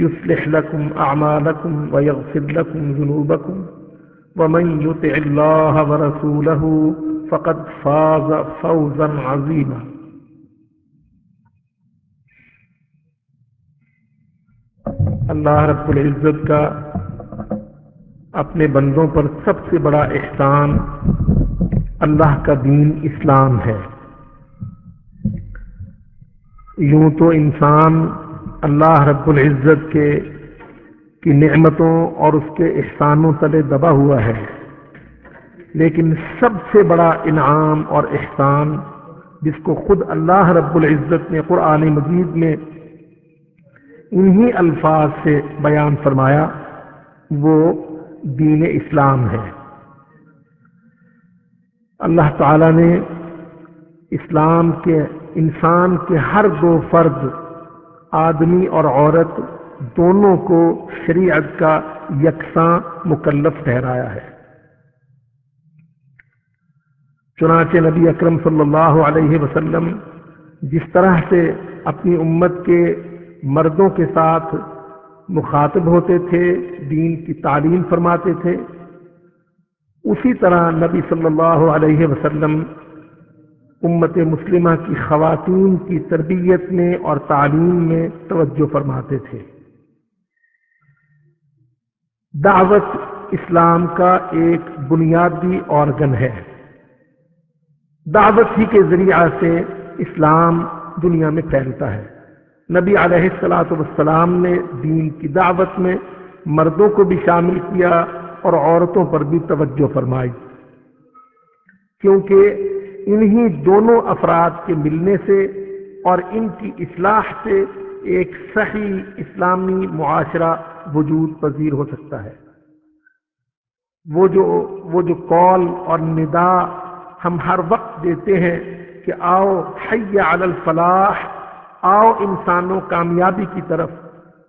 يصلح لكم أعمالكم ويغفر لكم ذنوبكم ومن يطع الله ورسوله فقد فاز فوزا عظيما. اللہ رب العزت کا اپنے بندوں پر سب سے بڑا احسان اللہ کا دین اسلام ہے۔ یوں تو انسان اللہ رب العزت کے کی نعمتوں اور اس کے احسانوں تلے دبا ہوا ہے۔ لیکن سب سے بڑا انعام اور احسان جس کو خود اللہ رب العزت نے قرآن مجید میں انہی الفاظ سے بیان فرمایا، وہ دین اسلام ہے۔ اللہ تعالی نے اسلام کے انسان کے ہر دو فرد آدمی اور عورت دونوں کو شریعت کا یکساں مکلف ٹھہرایا ہے۔ چنانچہ نبی اکرم صلی اللہ علیہ وسلم جس طرح سے اپنی امت کے مردوں کے ساتھ مخاطب ہوتے تھے، دین کی تعلیم فرماتے تھے، اسی طرح نبی صلی اللہ علیہ وسلم امت مسلمہ کی خواتین کی تربیت میں اور تعلیم میں توجہ فرماتے تھے۔ دعوت اسلام کا ایک بنیادی آرگن ہے۔ دعوت ہی کے ذریعہ سے اسلام دنیا میں پھیلتا ہے۔ نبی علیہ السلاۃ والسلام نے دین کی دعوت میں مردوں کو بھی شامل کیا اور عورتوں پر بھی توجہ فرمائی۔ کیونکہ انہی دونوں افراد کے ملنے سے اور ان کی اصلاح سے ایک صحیح اسلامی معاشرہ وجود پذیر ہو سکتا ہے۔ وہ جو وہ جو کال اور ندا ہم ہر وقت دیتے ہیں کہ آؤ حی علی الفلاح، آؤ انسانوں کامیابی کی طرف،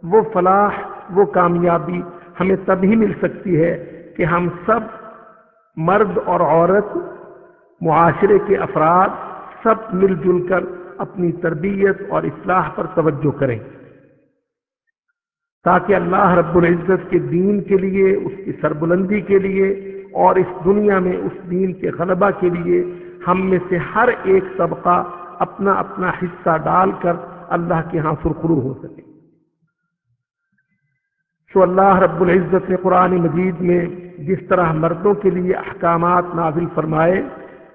وہ فلاح، وہ کامیابی ہمیں تبھی مل سکتی ہے کہ ہم سب مرد اور عورت معاشرے کے افراد سب مل جل کر اپنی تربیت اور اصلاح پر توجہ کریں۔ تاکہ اللہ رب العزت کے دین کے لیے، اس کی سربلندی کے لیے اور اس دنیا میں اس دین کے غلبہ کے لیے ہم میں سے ہر ایک طبقہ اپنا اپنا حصہ ڈال کر اللہ کے ہاں سرخرو ہو سکے۔ سو اللہ رب العزت نے قرآن مجید میں جس طرح مردوں کے لیے احکامات نازل فرمائے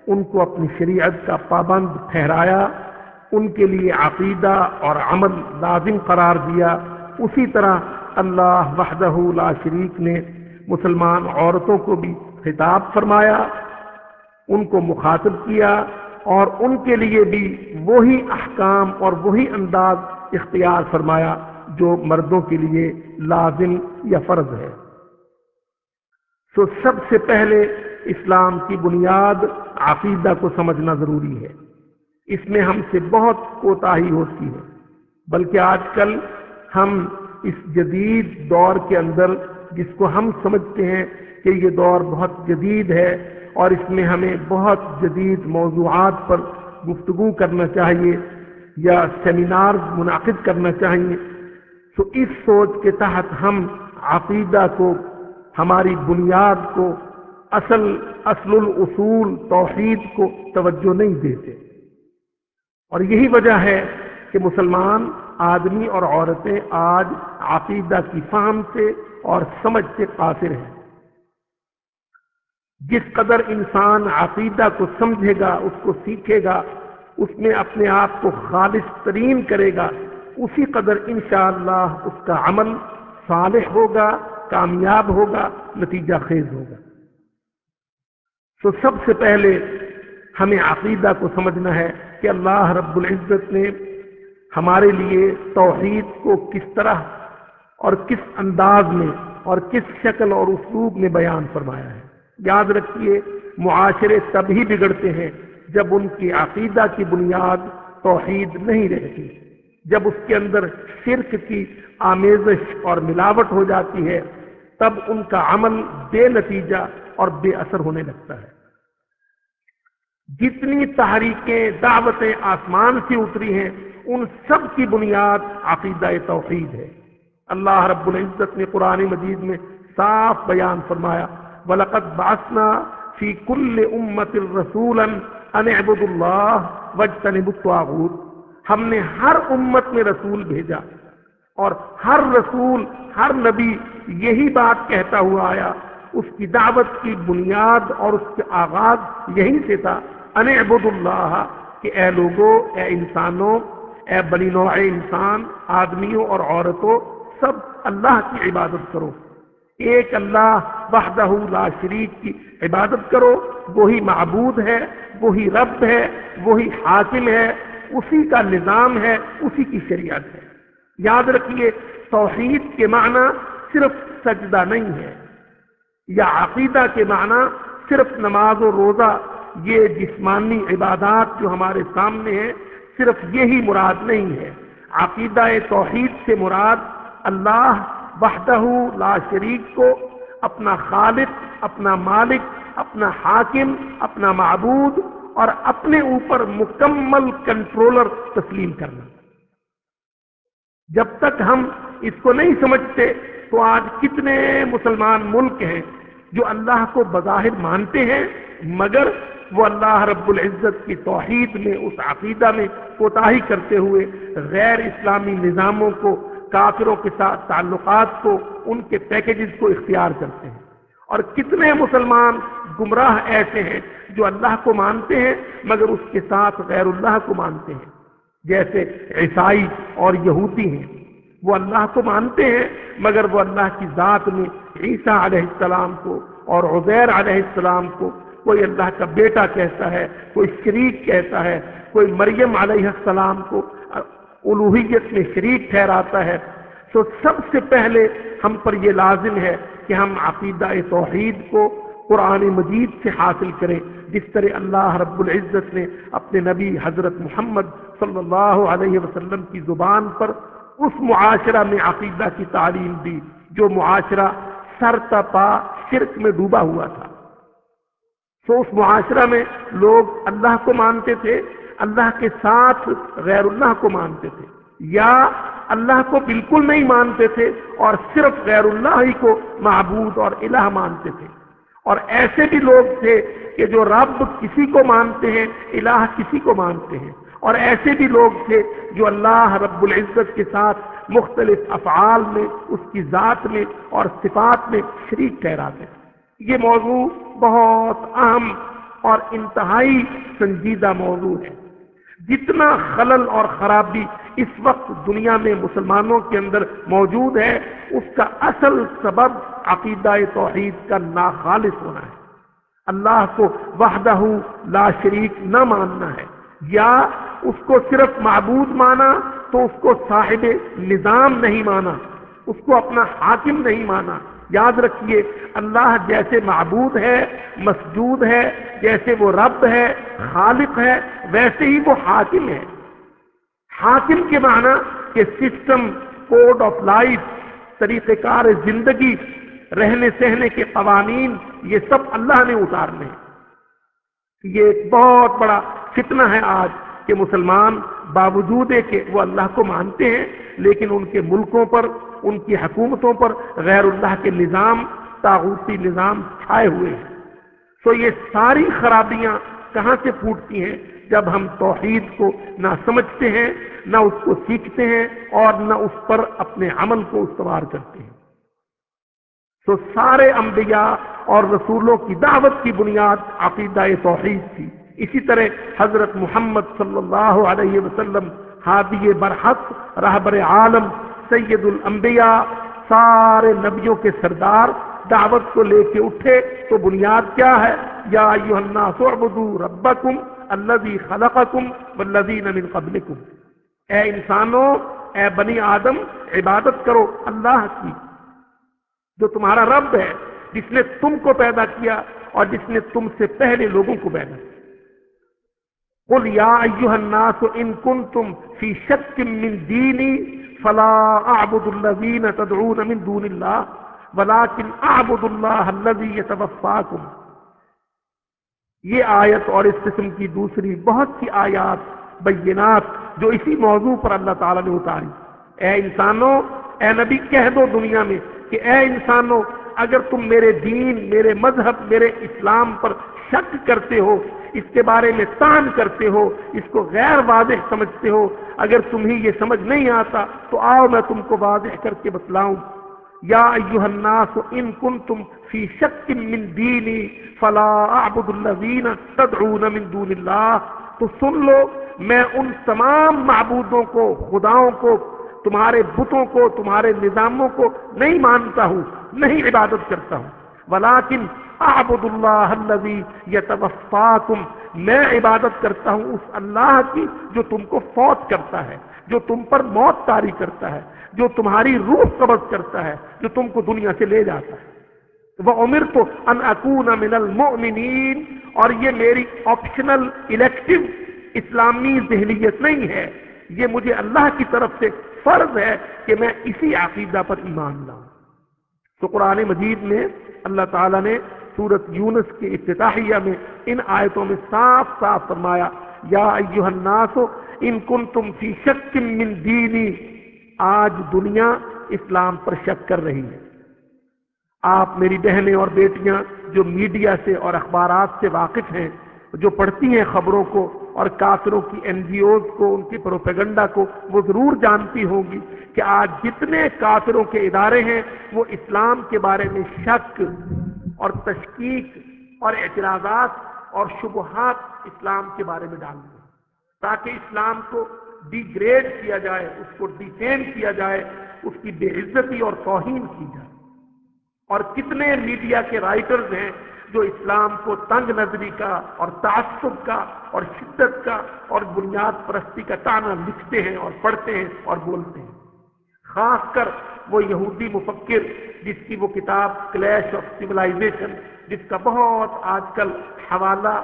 ان کو اپنی شریعت کا پابند ٹھہرایا، ان کے لیے عقیدہ اور عمل لازم قرار دیا۔ اسی طرح اللہ وحدہ لا شریک نے مسلمان عورتوں کو بھی خطاب فرمایا، ان کو مخاطب کیا اور ان کے لیے بھی وہی احکام اور وہی انداز اختیار فرمایا جو مردوں کے لیے لازم یا فرض ہے۔ تو سب سے پہلے اسلام کی بنیاد عقیدہ کو سمجھنا ضروری ہے۔ اس میں ہم سے بہت کوتاہی ہوتی ہے، بلکہ آج کل ہم اس جدید دور کے اندر جس کو ہم سمجھتے ہیں کہ یہ دور بہت جدید ہے اور اس میں ہمیں بہت جدید موضوعات پر گفتگو کرنا چاہیے یا سیمینار منعقد کرنا چاہیے، تو اس سوچ کے تحت ہم عقیدہ کو، ہماری بنیاد کو اصل اصل الاصول توحید کو توجہ نہیں دیتے۔ اور یہی وجہ ہے کہ مسلمان آدمی اور عورتیں آج عقیدہ کی فہم سے اور سمجھ سے قاصر ہیں۔ جس قدر انسان عقیدہ کو سمجھے گا، اس کو سیکھے گا، اس میں اپنے آپ کو خالص ترین کرے گا، اسی قدر انشاءاللہ اس کا عمل صالح ہوگا، کامیاب ہوگا، نتیجہ خیز ہوگا۔ تو سب سے پہلے ہمیں عقیدہ کو سمجھنا ہے کہ اللہ رب العزت نے ہمارے لیے توحید کو کس طرح اور کس انداز میں اور کس شکل اور اسلوب میں بیان فرمایا ہے۔ یاد رکھیے، معاشرے تبھی بگڑتے ہیں جب ان کی عقیدہ کی بنیاد توحید نہیں رہتی، جب اس کے اندر شرک کی آمیزش اور ملاوٹ ہو جاتی ہے، تب ان کا عمل بے نتیجہ اور بے اثر ہونے لگتا ہے۔ جتنی تحریکیں دعوتیں آسمان سے اتری ہیں، ان سب کی بنیاد عقیدہ توحید ہے۔ اللہ رب العزت نے قرآن مجید میں صاف بیان فرمایا، ولقد باسنا فی کل امت الرسول ان اللہ وجتنب الطاغوت۔ ہم نے ہر امت میں رسول بھیجا اور ہر رسول، ہر نبی یہی بات کہتا ہوا آیا اس کی دعوت کی بنیاد اور اس کے آغاز یہیں سے تھا۔ ان عبد اللہ کہ اے لوگوں اے انسانوں، اے بنی نوع انسان، آدمیوں اور عورتوں، سب اللہ کی عبادت کرو۔ ایک اللہ وحدہ لا شریک کی عبادت کرو۔ وہی معبود ہے، وہی رب ہے، وہی حاکم ہے، اسی کا نظام ہے، اسی کی شریعت ہے۔ یاد رکھیے، توحید کے معنی صرف سجدہ نہیں ہے۔ یا عقیدہ کے معنی صرف نماز و روزہ، یہ جسمانی عبادات جو ہمارے سامنے ہیں، صرف یہی مراد نہیں ہے۔ عقیدہ توحید سے مراد اللہ وحدہ لا شریک کو اپنا خالق، اپنا مالک، اپنا حاکم، اپنا معبود اور اپنے اوپر مکمل کنٹرولر تسلیم کرنا۔ جب تک ہم اس کو نہیں سمجھتے تو آج کتنے مسلمان ملک ہیں جو اللہ کو بظاہر مانتے ہیں، مگر وہ اللہ رب العزت کی توحید میں، اس عقیدہ میں کوتاہی کرتے ہوئے غیر اسلامی نظاموں کو، کافروں کے ساتھ تعلقات کو، ان کے پیکجز کو اختیار کرتے ہیں۔ اور کتنے مسلمان گمراہ ایسے ہیں جو اللہ کو مانتے ہیں، مگر اس کے ساتھ غیر اللہ کو مانتے ہیں۔ جیسے عیسائی اور یہودی ہیں۔ وہ اللہ کو مانتے ہیں، مگر وہ اللہ کی ذات میں عیسیٰ علیہ السلام کو اور عزیر علیہ السلام کو کوئی اللہ کا بیٹا کہتا ہے، کوئی شریک کہتا ہے، کوئی مریم علیہ السلام کو الوحیت میں شریک ٹھہراتا ہے۔ تو سب سے پہلے ہم پر یہ لازم ہے کہ ہم عقیدہ توحید کو قرآن مجید سے حاصل کریں، جس طرح اللہ رب العزت نے اپنے نبی حضرت محمد صلی اللہ علیہ وسلم کی زبان پر اس معاشرہ میں عقیدہ کی تعلیم دی جو معاشرہ سر تپا شرک میں ڈوبا ہوا تھا۔ تو اس معاشرہ میں لوگ اللہ کو مانتے تھے، اللہ کے ساتھ غیر اللہ کو مانتے تھے، یا اللہ کو بالکل نہیں مانتے تھے اور صرف غیر اللہ ہی کو معبود اور الہ مانتے تھے۔ اور ایسے بھی لوگ تھے کہ جو رب کسی کو مانتے ہیں، الہ کسی کو مانتے ہیں۔ اور ایسے بھی لوگ تھے جو اللہ رب العزت کے ساتھ مختلف افعال میں، اس کی ذات میں اور صفات میں شریک ٹھہراتے تھے یہ موضوع بہت اہم اور انتہائی سنجیدہ موضوع ہے۔ جتنا خلل اور خرابی اس وقت دنیا میں مسلمانوں کے اندر موجود ہے، اس کا اصل سبب عقیدہ توحید کا ناخالص ہونا ہے۔ اللہ کو وحدہ لا شریک نہ ماننا ہے۔ یا اس کو صرف معبود مانا تو اس کو صاحب نظام نہیں مانا، اس کو اپنا حاکم نہیں مانا۔ یاد رکھیے، اللہ جیسے معبود ہے، مسجود ہے، جیسے وہ رب ہے، خالق ہے، ویسے ہی وہ حاکم ہے۔ حاکم کے معنی کہ سسٹم کوڈ آف لائف طریقہ کار زندگی، رہنے سہنے کے قوانین، یہ سب اللہ نے اتارنے۔ یہ ایک بہت بڑا فتنہ ہے آج۔ کہ مسلمان باوجود ہے کہ وہ اللہ کو مانتے ہیں، لیکن ان کے ملکوں پر، ان کی حکومتوں پر غیر اللہ کے نظام تاغوتی نظام چھائے ہوئے ہیں۔ تو یہ ساری خرابیاں کہاں سے پھوٹتی ہیں؟ جب ہم توحید کو نہ سمجھتے ہیں، نہ اس کو سیکھتے ہیں اور نہ اس پر اپنے عمل کو استوار کرتے ہیں۔ تو سارے انبیاء اور رسولوں کی دعوت کی بنیاد عقیدہ توحید تھی۔ اسی طرح حضرت محمد صلی اللہ علیہ وسلم ہادی برحق، رہبر عالم، سید الانبیاء، سارے نبیوں کے سردار دعوت کو لے کے اٹھے تو بنیاد کیا ہے؟ یا الناس اعبدوا ربکم الذی خلقکم والذین من قبلکم۔ اے انسانوں، اے بنی آدم، عبادت کرو اللہ کی، جو تمہارا رب ہے، جس نے تم کو پیدا کیا اور جس نے تم سے پہلے لوگوں کو پیدا کیا۔ قل یا ایوہ الناس ان کنتم فی شک من دینی فلا اعبد الذین تدعون من دون اللہ ولیکن اعبد اللہ الذی یتوفاکم یہ آیت اور اس قسم کی دوسری بہت سی آیات، بینات جو اسی موضوع پر اللہ تعالیٰ نے اتاری۔ اے انسانوں، اے نبی، کہہ دو دنیا میں کہ اے انسانوں، اگر تم میرے دین، میرے مذہب، میرے اسلام پر شک کرتے ہو اس کے بارے میں تان کرتے ہو، اس کو غیر واضح سمجھتے ہو۔ اگر تمہیں یہ سمجھ نہیں آتا تو آؤ میں تم کو واضح کر کے بتلاؤں۔ یا ایوہ الناس ان کنتم فی شک من دینی فلا اعبد الذین تدعون من دون اللہ۔ تو سن لو، میں ان تمام معبودوں کو، خداؤں کو، تمہارے بتوں کو، تمہارے نظاموں کو نہیں مانتا ہوں، نہیں عبادت کرتا ہوں۔ ولیکن اعبد اللہ الذی یتوفاکم، میں عبادت کرتا ہوں اس اللہ کی جو تم کو فوت کرتا ہے، جو تم پر موت تاری کرتا ہے، جو تمہاری روح قبض کرتا ہے، جو تم کو دنیا سے لے جاتا ہے۔ وہ عمر تو ان اکون من المؤمنین، اور یہ میری آپشنل الیکٹو اسلامی ذہنیت نہیں ہے۔ یہ مجھے اللہ کی طرف سے فرض ہے کہ میں اسی عقیدہ پر ایمان لاؤں۔ تو قرآن مجید میں اللہ تعالیٰ نے سورت یونس کے افتتاحیہ میں ان آیتوں میں صاف صاف فرمایا، یا ایوہ الناس، ان کنتم فی شک من دینی، آج دنیا اسلام پر شک کر رہی ہے۔ آپ میری بہنیں اور بیٹیاں جو میڈیا سے اور اخبارات سے واقف ہیں، جو پڑھتی ہیں خبروں کو اور کافروں کی این جی اوز کو، ان کی پروپیگنڈا کو، وہ ضرور جانتی ہوں گی کہ آج جتنے کافروں کے ادارے ہیں، وہ اسلام کے بارے میں شک اور تشکیق اور اعتراضات اور شبہات اسلام کے بارے میں ڈال دیں۔ تاکہ اسلام کو ڈی گریڈ کیا جائے، اس کو ڈیفین کیا جائے، اس کی بے عزتی اور توہین کی جائے۔ اور کتنے میڈیا کے رائٹرز ہیں جو اسلام کو تنگ نظری کا اور تعصب کا اور شدت کا اور بنیاد پرستی کا تانا لکھتے ہیں اور پڑھتے ہیں اور بولتے ہیں۔ خاص کر وہ یہودی مفکر جس کی وہ کتاب کلیش آف سولاشن جس کا بہت آج کل حوالہ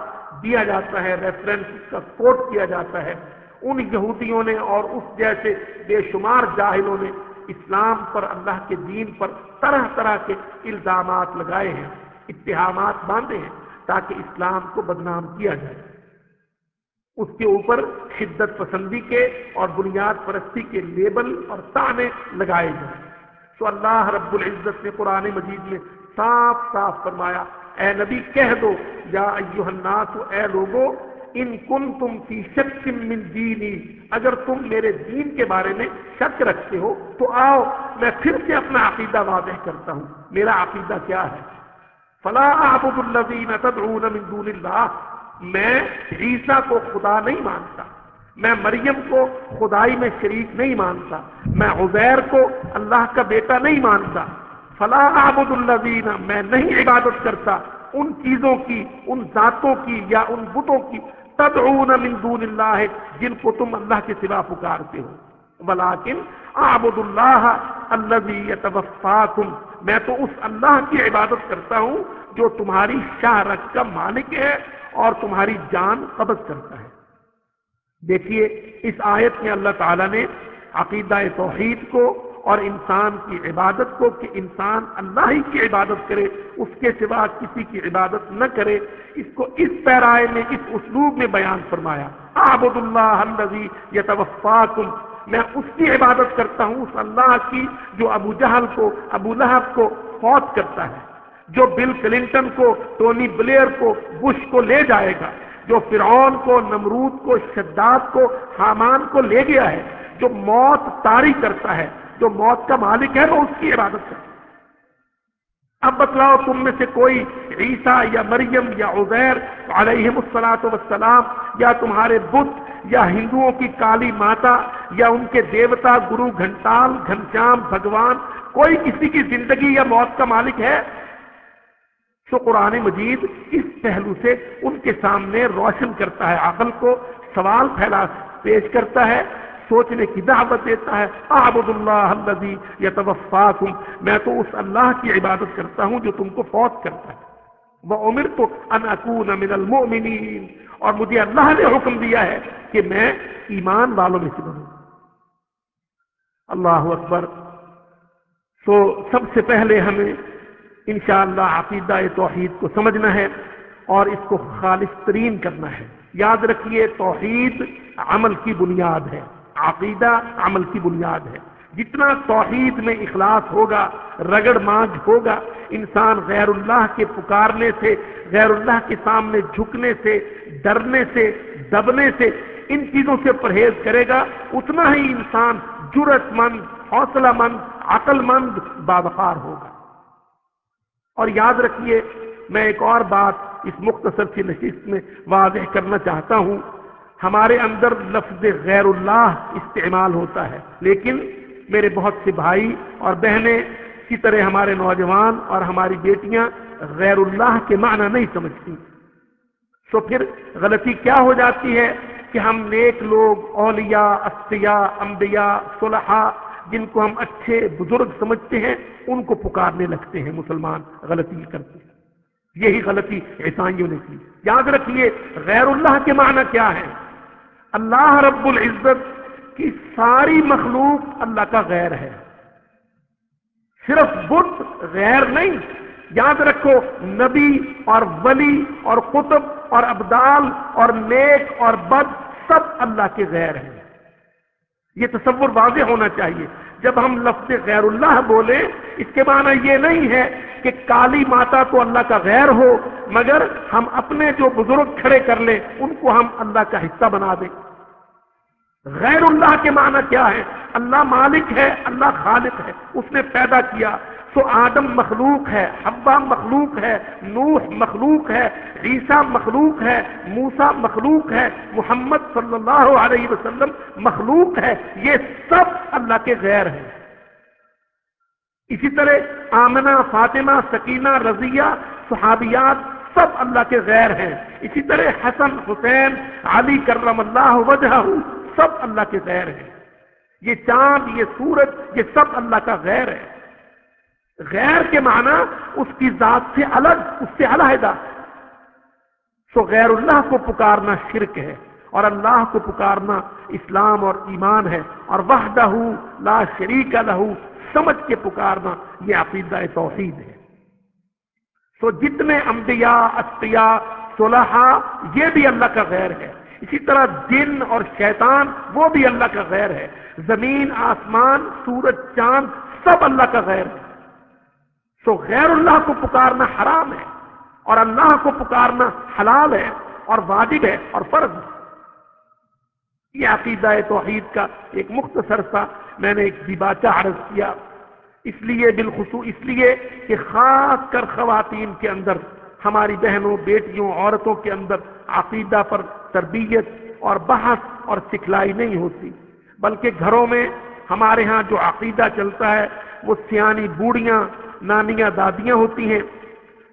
دیا جاتا ہے ریفرنس کا کوٹ کیا جاتا ہے۔ ان یہودیوں نے اور اس جیسے بے شمار جاہلوں نے اسلام پر، اللہ کے دین پر طرح طرح کے الزامات لگائے ہیں اتحامات باندھے ہیں تاکہ اسلام کو بدنام کیا جائے۔ اس کے اوپر شدت پسندی کے اور بنیاد پرستی کے لیبل اور تانے لگائے جائیں۔ تو اللہ رب العزت نے قرآن مجید میں صاف صاف فرمایا، اے نبی کہہ دو، یا ایوہ الناس، اے لوگو، ان کن تم کی شک من دینی، اگر تم میرے دین کے بارے میں شک رکھتے ہو تو آؤ، میں پھر سے اپنا عقیدہ واضح کرتا ہوں۔ میرا عقیدہ کیا ہے؟ فلا اعبد الذین تدعون من دون اللہ، میں عیسیٰ کو خدا نہیں مانتا۔ میں مریم کو خدائی میں شریک نہیں مانتا، میں عزیر کو اللہ کا بیٹا نہیں مانتا۔ فلا اعبد الذین، میں نہیں عبادت کرتا۔ ان چیزوں کی، ان ذاتوں کی یا ان بتوں کی تدعون من دون اللہ، جن کو تم اللہ کے سوا پکارتے ہو۔ ولیکن اعبد اللہ الذی یتوفاکم، میں تو اس اللہ کی عبادت کرتا ہوں جو تمہاری شاہ رکھ کا مالک ہے اور تمہاری جان قبض کرتا ہے۔ دیکھیے، اس آیت میں اللہ تعالیٰ نے عقیدہ توحید کو اور انسان کی عبادت کو کہ انسان اللہ ہی کی عبادت کرے، اس کے سوا کسی کی عبادت نہ کرے، اس کو اس پیرائے میں، اس اسلوب میں بیان فرمایا۔ آبد اللہ الذی یتوفاکم، میں اس کی عبادت کرتا ہوں، اس اللہ کی جو ابو جہل کو، ابو لہب کو فوت کرتا ہے، جو بل کلنٹن کو، ٹونی بلیئر کو، بش کو لے جائے گا۔ جو فرعون کو، نمرود کو، شداد کو، حامان کو لے گیا ہے، جو موت تاری کرتا ہے، جو موت کا مالک ہے، وہ اس کی عبادت کرتا ہے۔ اب بتلاؤ، تم میں سے کوئی عیسیٰ یا مریم یا عزیر علیہم السلاۃ وسلام یا تمہارے بت یا ہندوؤں کی کالی ماتا یا ان کے دیوتا، گرو گھنٹال گھنشام بھگوان، کوئی کسی کی زندگی یا موت کا مالک ہے؟ تو قرآن مجید اس پہلو سے ان کے سامنے روشن کرتا ہے، عقل کو سوال پھیلا پیش کرتا ہے، سوچنے کی دعوت دیتا ہے آبد اللہ الذی یتوفاکم، میں تو اس اللہ کی عبادت کرتا ہوں جو تم کو فوت کرتا ہے۔ وہ عمر تو ان اکون من المؤمنین اور مجھے اللہ نے حکم دیا ہے کہ میں ایمان والوں میں سے بنوں۔ اللہ اکبر۔ تو سب سے پہلے ہمیں انشاءاللہ عقیدہ توحید کو سمجھنا ہے اور اس کو خالص ترین کرنا ہے۔ یاد رکھیے، توحید عمل کی بنیاد ہے۔ عقیدہ عمل کی بنیاد ہے۔ جتنا توحید میں اخلاص ہوگا، رگڑ مانگ ہوگا، انسان غیر اللہ کے پکارنے سے، غیر اللہ کے سامنے جھکنے سے، ڈرنے سے، دبنے سے ان چیزوں سے پرہیز کرے گا، اتنا ہی انسان جرت مند، حوصلہ مند، عقل مند بابخار ہوگا۔ اور یاد رکھیے، میں ایک اور بات اس مختصر سی نشست میں واضح کرنا چاہتا ہوں۔ ہمارے اندر لفظ غیر اللہ استعمال ہوتا ہے، لیکن میرے بہت سے بھائی اور بہنیں اسی طرح ہمارے نوجوان اور ہماری بیٹیاں غیر اللہ کے معنی نہیں سمجھتی۔ تو پھر غلطی کیا ہو جاتی ہے کہ ہم نیک لوگ، اولیاء استیا انبیاء، صلحاء جن کو ہم اچھے بزرگ سمجھتے ہیں، ان کو پکارنے لگتے ہیں، مسلمان غلطی کرتے ہیں۔ یہی غلطی عیسائیوں نے کی۔ یاد رکھیے، غیر اللہ کے معنی کیا ہے؟ اللہ رب العزت کی ساری مخلوق اللہ کا غیر ہے۔ صرف بت غیر نہیں، یاد رکھو، نبی اور ولی اور قطب اور ابدال اور نیک اور بد سب اللہ کے غیر ہیں۔ یہ تصور واضح ہونا چاہیے۔ جب ہم لفظ غیر اللہ بولیں، اس کے معنی یہ نہیں ہے کہ کالی ماتا تو اللہ کا غیر ہو، مگر ہم اپنے جو بزرگ کھڑے کر لیں، ان کو ہم اللہ کا حصہ بنا دیں۔ غیر اللہ کے معنی کیا ہے؟ اللہ مالک ہے، اللہ خالق ہے، اس نے پیدا کیا۔ تو آدم مخلوق ہے حبا مخلوق ہے، نوح مخلوق ہے، عیسیٰ مخلوق ہے موسا مخلوق ہے، محمد صلی اللہ علیہ وسلم مخلوق ہے، یہ سب اللہ کے غیر ہیں۔ اسی طرح آمنہ، فاطمہ، سکینہ، رضیہ، صحابیات سب اللہ کے غیر ہیں۔ اسی طرح حسن، حسین، علی کرم اللہ وجہ سب اللہ کے غیر ہیں۔ یہ چاند، یہ سورج، یہ سب اللہ کا غیر ہے۔ غیر کے معنی اس کی ذات سے الگ، اس سے علیحدہ۔ سو غیر اللہ کو پکارنا شرک ہے اور اللہ کو پکارنا اسلام اور ایمان ہے۔ اور وحدہ لا شریک لہو سمجھ کے پکارنا یہ عقیدہ توحید ہے۔ سو جتنے انبیاء استیا صلحہ یہ بھی اللہ کا غیر ہے۔ اسی طرح دن اور شیطان، وہ بھی اللہ کا غیر ہے۔ زمین، آسمان، سورج، چاند، سب اللہ کا غیر ہے۔ سو غیر اللہ کو پکارنا حرام ہے اور اللہ کو پکارنا حلال ہے اور واجب ہے اور فرض ہے۔ یہ عقیدہ توحید کا ایک مختصر سا میں نے ایک دیباچہ عرض کیا۔ اس لیے بالخصوص اس لیے کہ خاص کر خواتین کے اندر، ہماری بہنوں، بیٹیوں، عورتوں کے اندر عقیدہ پر تربیت اور بحث اور سکھلائی نہیں ہوتی، بلکہ گھروں میں ہمارے ہاں جو عقیدہ چلتا ہے، وہ سیانی بوڑھیاں نانیاں دادیاں ہوتی ہیں۔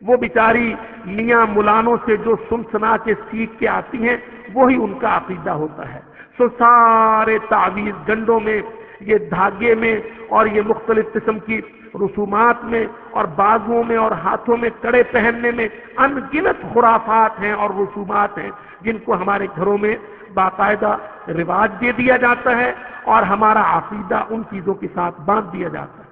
وہ بیچاری میاں ملانوں سے جو سن سنا کے سیکھ کے آتی ہیں، وہی ان کا عقیدہ ہوتا ہے۔ سو سارے تعویذ گنڈوں میں، یہ دھاگے میں اور یہ مختلف قسم کی رسومات میں اور بازوؤں میں اور ہاتھوں میں کڑے پہننے میں ان گنت خرافات ہیں اور رسومات ہیں، جن کو ہمارے گھروں میں باقاعدہ رواج دے دیا جاتا ہے اور ہمارا عقیدہ ان چیزوں کے ساتھ باندھ دیا جاتا ہے۔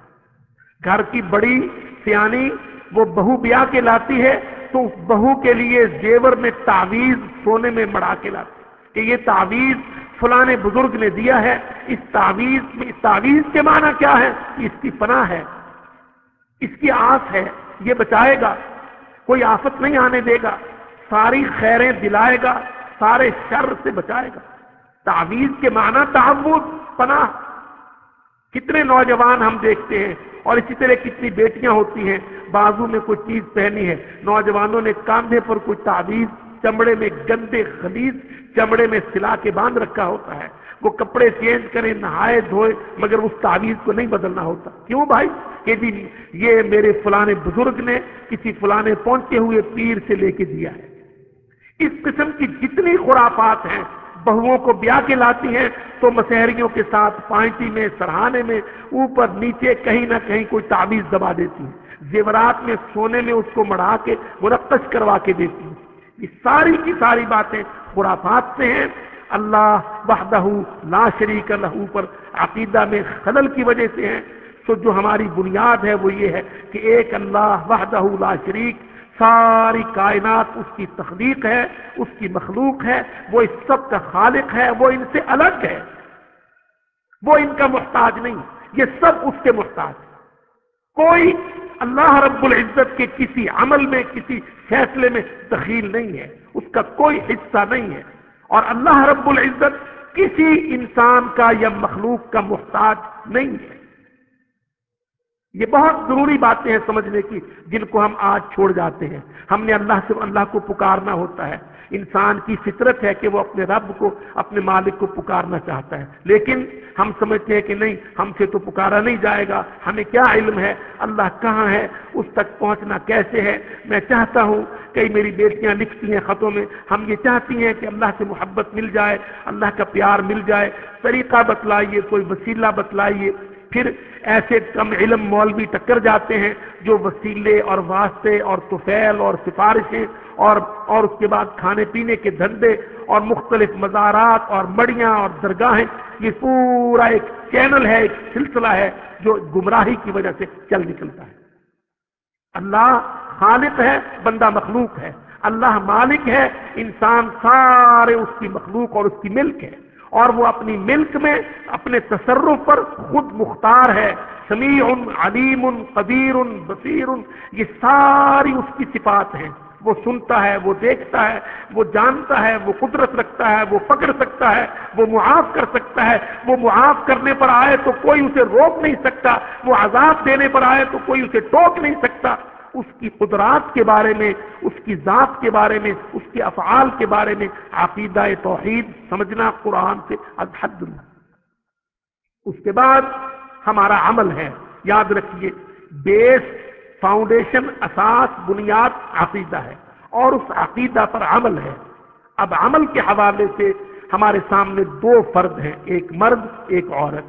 گھر کی بڑی سیانی وہ بہو بیا کے لاتی ہے، تو اس بہو کے لیے زیور میں تعویز سونے میں مڑا کے لاتی کہ یہ تعویز فلانے بزرگ نے دیا ہے، اس تعویز میں، اس تعویز کے معنی کیا ہے؟ اس کی پناہ ہے، اس کی آس ہے، یہ بچائے گا، کوئی آفت نہیں آنے دے گا، ساری خیریں دلائے گا، سارے شر سے بچائے گا۔ تعویز کے معنی تعوض پناہ۔ کتنے نوجوان ہم دیکھتے ہیں اور اسی طرح کتنی بیٹیاں ہوتی ہیں، بازو میں کوئی چیز پہنی ہے، نوجوانوں نے کاندھے پر کوئی تعویذ، چمڑے میں گندے خلیز چمڑے میں سلا کے باندھ رکھا ہوتا ہے۔ وہ کپڑے چینج کریں، نہائے دھوئے مگر اس تعویذ کو نہیں بدلنا ہوتا۔ کیوں بھائی؟ کہ جی یہ میرے فلانے بزرگ نے کسی فلانے پہنچے ہوئے پیر سے لے کے دیا ہے۔ اس قسم کی جتنی خرافات ہیں بہوؤں کو بیاہ کے لاتی ہیں، تو مسحریوں کے ساتھ پائنٹی میں، سرہانے میں، اوپر نیچے کہیں نہ کہیں کوئی تعویذ دبا دیتی ہیں۔ زیورات میں سونے میں اس کو مڑا کے، منقش کروا کے دیتی ہیں۔ یہ ساری کی ساری باتیں خرافات سے ہیں۔ اللہ وحدہ لا شریک لہو پر عقیدہ میں خلل کی وجہ سے ہیں۔ تو جو ہماری بنیاد ہے وہ یہ ہے کہ ایک اللہ وحدہ لا شریک ساری کائنات اس کی تخلیق ہے، اس کی مخلوق ہے، وہ اس سب کا خالق ہے، وہ ان سے الگ ہے۔ وہ ان کا محتاج نہیں، یہ سب اس کے محتاج کوئی اللہ رب العزت کے کسی عمل میں، کسی فیصلے میں دخیل نہیں ہے، اس کا کوئی حصہ نہیں ہے۔ اور اللہ رب العزت کسی انسان کا یا مخلوق کا محتاج نہیں ہے۔ یہ بہت ضروری باتیں ہیں سمجھنے کی جن کو ہم آج چھوڑ جاتے ہیں۔ ہم نے اللہ سے اللہ کو پکارنا ہوتا ہے۔ انسان کی فطرت ہے کہ وہ اپنے رب کو، اپنے مالک کو پکارنا چاہتا ہے۔ لیکن ہم سمجھتے ہیں کہ نہیں، ہم سے تو پکارا نہیں جائے گا۔ ہمیں کیا علم ہے؟ اللہ کہاں ہے؟ اس تک پہنچنا کیسے ہے؟ میں چاہتا ہوں کئی میری بیٹیاں لکھتی ہیں خطوں میں۔ ہم یہ چاہتی ہیں کہ اللہ سے محبت مل جائے، اللہ کا پیار مل جائے۔ طریقہ بتلائیے، کوئی وسیلہ بتلائیے۔ پھر ایسے کم علم مولوی ٹکر جاتے ہیں جو وسیلے اور واسطے اور توفیل اور سفارشیں اور اور اس کے بعد کھانے پینے کے دھندے اور مختلف مزارات اور مڑیاں اور درگاہیں، یہ پورا ایک چینل ہے، ایک سلسلہ ہے جو گمراہی کی وجہ سے چل نکلتا ہے۔ اللہ خالق ہے، بندہ مخلوق ہے۔ اللہ مالک ہے، انسان سارے اس کی مخلوق اور اس کی ملک ہے۔ اور وہ اپنی ملک میں اپنے تصرف پر خود مختار ہے۔ سمیع، علیم قبیر بصیر، یہ ساری اس کی صفات ہیں۔ وہ سنتا ہے، وہ دیکھتا ہے، وہ جانتا ہے، وہ قدرت رکھتا ہے، وہ پکڑ سکتا ہے، وہ معاف کر سکتا ہے۔ وہ معاف کرنے پر آئے تو کوئی اسے روک نہیں سکتا۔ وہ عذاب دینے پر آئے تو کوئی اسے ٹوک نہیں سکتا۔ اس کی قدرات کے بارے میں، اس کی ذات کے بارے میں، اس کے افعال کے بارے میں عقیدہ توحید سمجھنا قرآن سے حد اس کے بعد ہمارا عمل ہے، یاد رکھیے، بیس فاؤنڈیشن اساس بنیاد عقیدہ ہے اور اس عقیدہ پر عمل ہے۔ اب عمل کے حوالے سے ہمارے سامنے دو فرد ہیں، ایک مرد، ایک عورت۔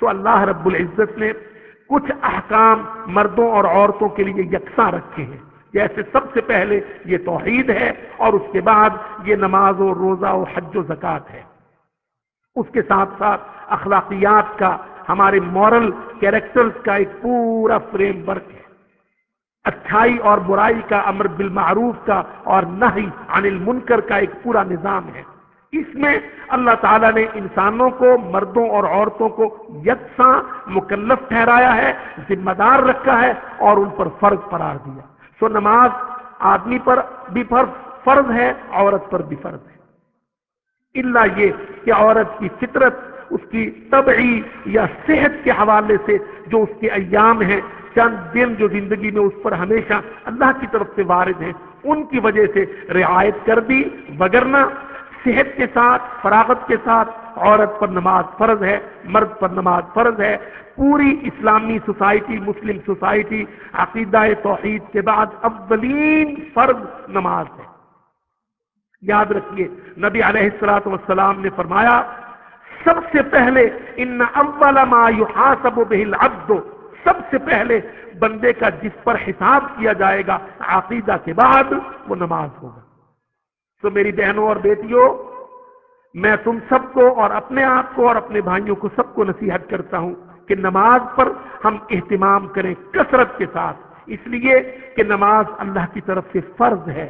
تو اللہ رب العزت نے کچھ احکام مردوں اور عورتوں کے لیے یکساں رکھے ہیں۔ جیسے سب سے پہلے یہ توحید ہے اور اس کے بعد یہ نماز و روزہ و حج و زکات ہے۔ اس کے ساتھ ساتھ اخلاقیات کا، ہمارے مورل کیریکٹر کا ایک پورا فریم ورک ہے۔ اچھائی اور برائی کا امر بالمعروف کا اور نہیں عن المنکر کا ایک پورا نظام ہے۔ اس میں اللہ تعالیٰ نے انسانوں کو، مردوں اور عورتوں کو یکساں مکلف ٹھہرایا ہے، ذمہ دار رکھا ہے اور ان پر فرض قرار دیا۔ سو نماز آدمی پر بھی فرض ہے، عورت پر بھی فرض ہے۔ اللہ یہ کہ عورت کی فطرت، اس کی طبعی یا صحت کے حوالے سے جو اس کے ایام ہیں، چند دن جو زندگی میں اس پر ہمیشہ اللہ کی طرف سے وارد ہیں، ان کی وجہ سے رعایت کر دی بگرنا صحت کے ساتھ، فراغت کے ساتھ عورت پر نماز فرض ہے، مرد پر نماز فرض ہے۔ پوری اسلامی سوسائٹی، مسلم سوسائٹی، عقیدہ توحید کے بعد اولین فرض نماز ہے۔ یاد رکھیے، نبی علیہ السلاۃ والسلام نے فرمایا، سب سے پہلے ان اول ما يحاسب به العبد، سب سے پہلے بندے کا جس پر حساب کیا جائے گا عقیدہ کے بعد وہ نماز ہوگا۔ تو میری بہنوں اور بیٹیوں میں تم سب کو اور اپنے آپ کو اور اپنے بھائیوں کو سب کو نصیحت کرتا ہوں کہ نماز پر ہم اہتمام کریں کثرت کے ساتھ۔ اس لیے کہ نماز اللہ کی طرف سے فرض ہے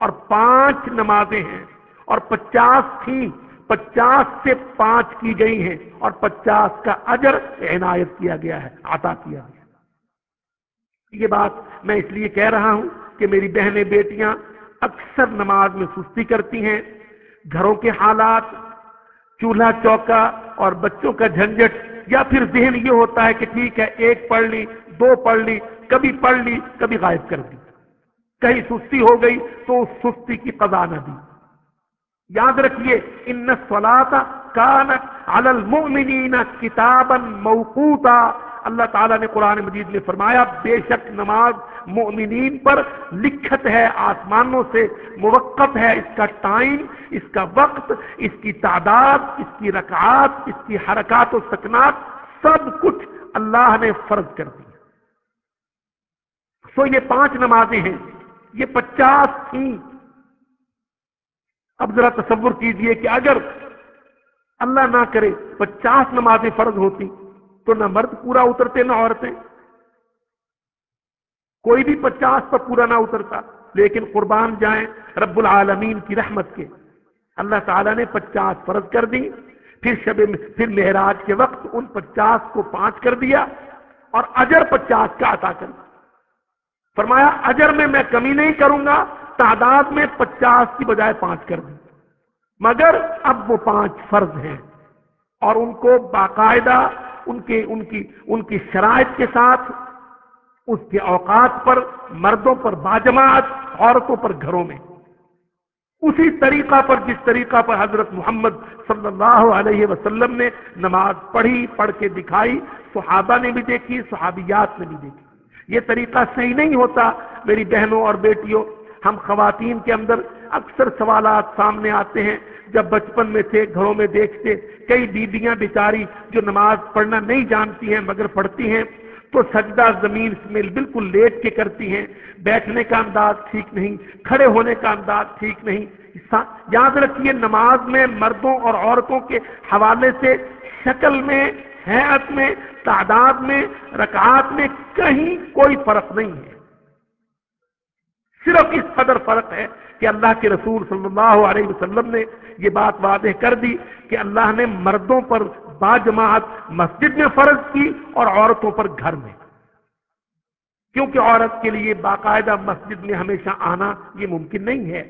اور پانچ نمازیں ہیں اور پچاس تھیں، پچاس سے پانچ کی گئی ہیں اور پچاس کا اجر عنایت کیا گیا ہے، عطا کیا گیا یہ بات میں اس لیے کہہ رہا ہوں کہ میری بہنیں بیٹیاں اکثر نماز میں سستی کرتی ہیں گھروں کے حالات، چولہا چوکا اور بچوں کا جھنجٹ، یا پھر ذہن یہ ہوتا ہے کہ ٹھیک ہے، ایک پڑھ لی، دو پڑھ لی، کبھی پڑھ لی، کبھی غائب کر دی۔ کہیں سستی ہو گئی تو اس سستی کی قضا نہ دی۔ یاد رکھیے، ان سلاتا کانت المؤمنین کتابا موقوتا۔ اللہ تعالیٰ نے قرآن مجید میں فرمایا، بے شک نماز مؤمنین پر لکھت ہے، آسمانوں سے موقف ہے، اس کا ٹائم، اس کا وقت، اس کی تعداد، اس کی رکعات، اس کی حرکات و سکنات، سب کچھ اللہ نے فرض کر دی سو یہ پانچ نمازیں ہیں، یہ پچاس تھیں۔ اب ذرا تصور کیجیے کہ اگر اللہ نہ کرے، پچاس نمازیں فرض ہوتی تو نہ مرد پورا اترتے نہ عورتیں۔ کوئی بھی پچاس پر پورا نہ اترتا، لیکن قربان جائیں رب العالمین کی رحمت کے۔ اللہ تعالیٰ نے پچاس فرض کر دی، پھر شب پھر مہراج کے وقت ان پچاس کو پانچ کر دیا اور اجر پچاس کا عطا کر دیا۔ فرمایا، اجر میں میں کمی نہیں کروں گا، تعداد میں پچاس کی بجائے پانچ کر دی مگر اب وہ پانچ فرض ہیں اور ان کو باقاعدہ ان کے ان کی ان کی شرائط کے ساتھ، اس کے اوقات پر، مردوں پر باجماعت، عورتوں پر گھروں میں۔ اسی طریقہ پر، جس طریقہ پر حضرت محمد صلی اللہ علیہ وسلم نے نماز پڑھی، پڑھ کے دکھائی، صحابہ نے بھی دیکھی، صحابیات نے بھی دیکھی۔ یہ طریقہ صحیح نہیں ہوتا، میری بہنوں اور بیٹیوں، ہم خواتین کے اندر اکثر سوالات سامنے آتے ہیں۔ جب بچپن میں تھے، گھروں میں دیکھتے کئی بیبیاں بیچاری جو نماز پڑھنا نہیں جانتی ہیں مگر پڑھتی ہیں، تو سجدہ زمین میں بالکل لیٹ کے کرتی ہیں۔ بیٹھنے کا انداز ٹھیک نہیں، کھڑے ہونے کا انداز ٹھیک نہیں۔ یاد رکھیے نماز میں مردوں اور عورتوں کے حوالے سے شکل میں، حیات میں، تعداد میں، رکعات میں کہیں کوئی فرق نہیں ہے۔ صرف اس قدر فرق ہے کہ اللہ کے رسول صلی اللہ علیہ وسلم نے یہ بات واضح کر دی کہ اللہ نے مردوں پر باجماعت مسجد میں فرض کی اور عورتوں پر گھر میں۔ کیونکہ عورت کے لیے باقاعدہ مسجد میں ہمیشہ آنا یہ ممکن نہیں ہے۔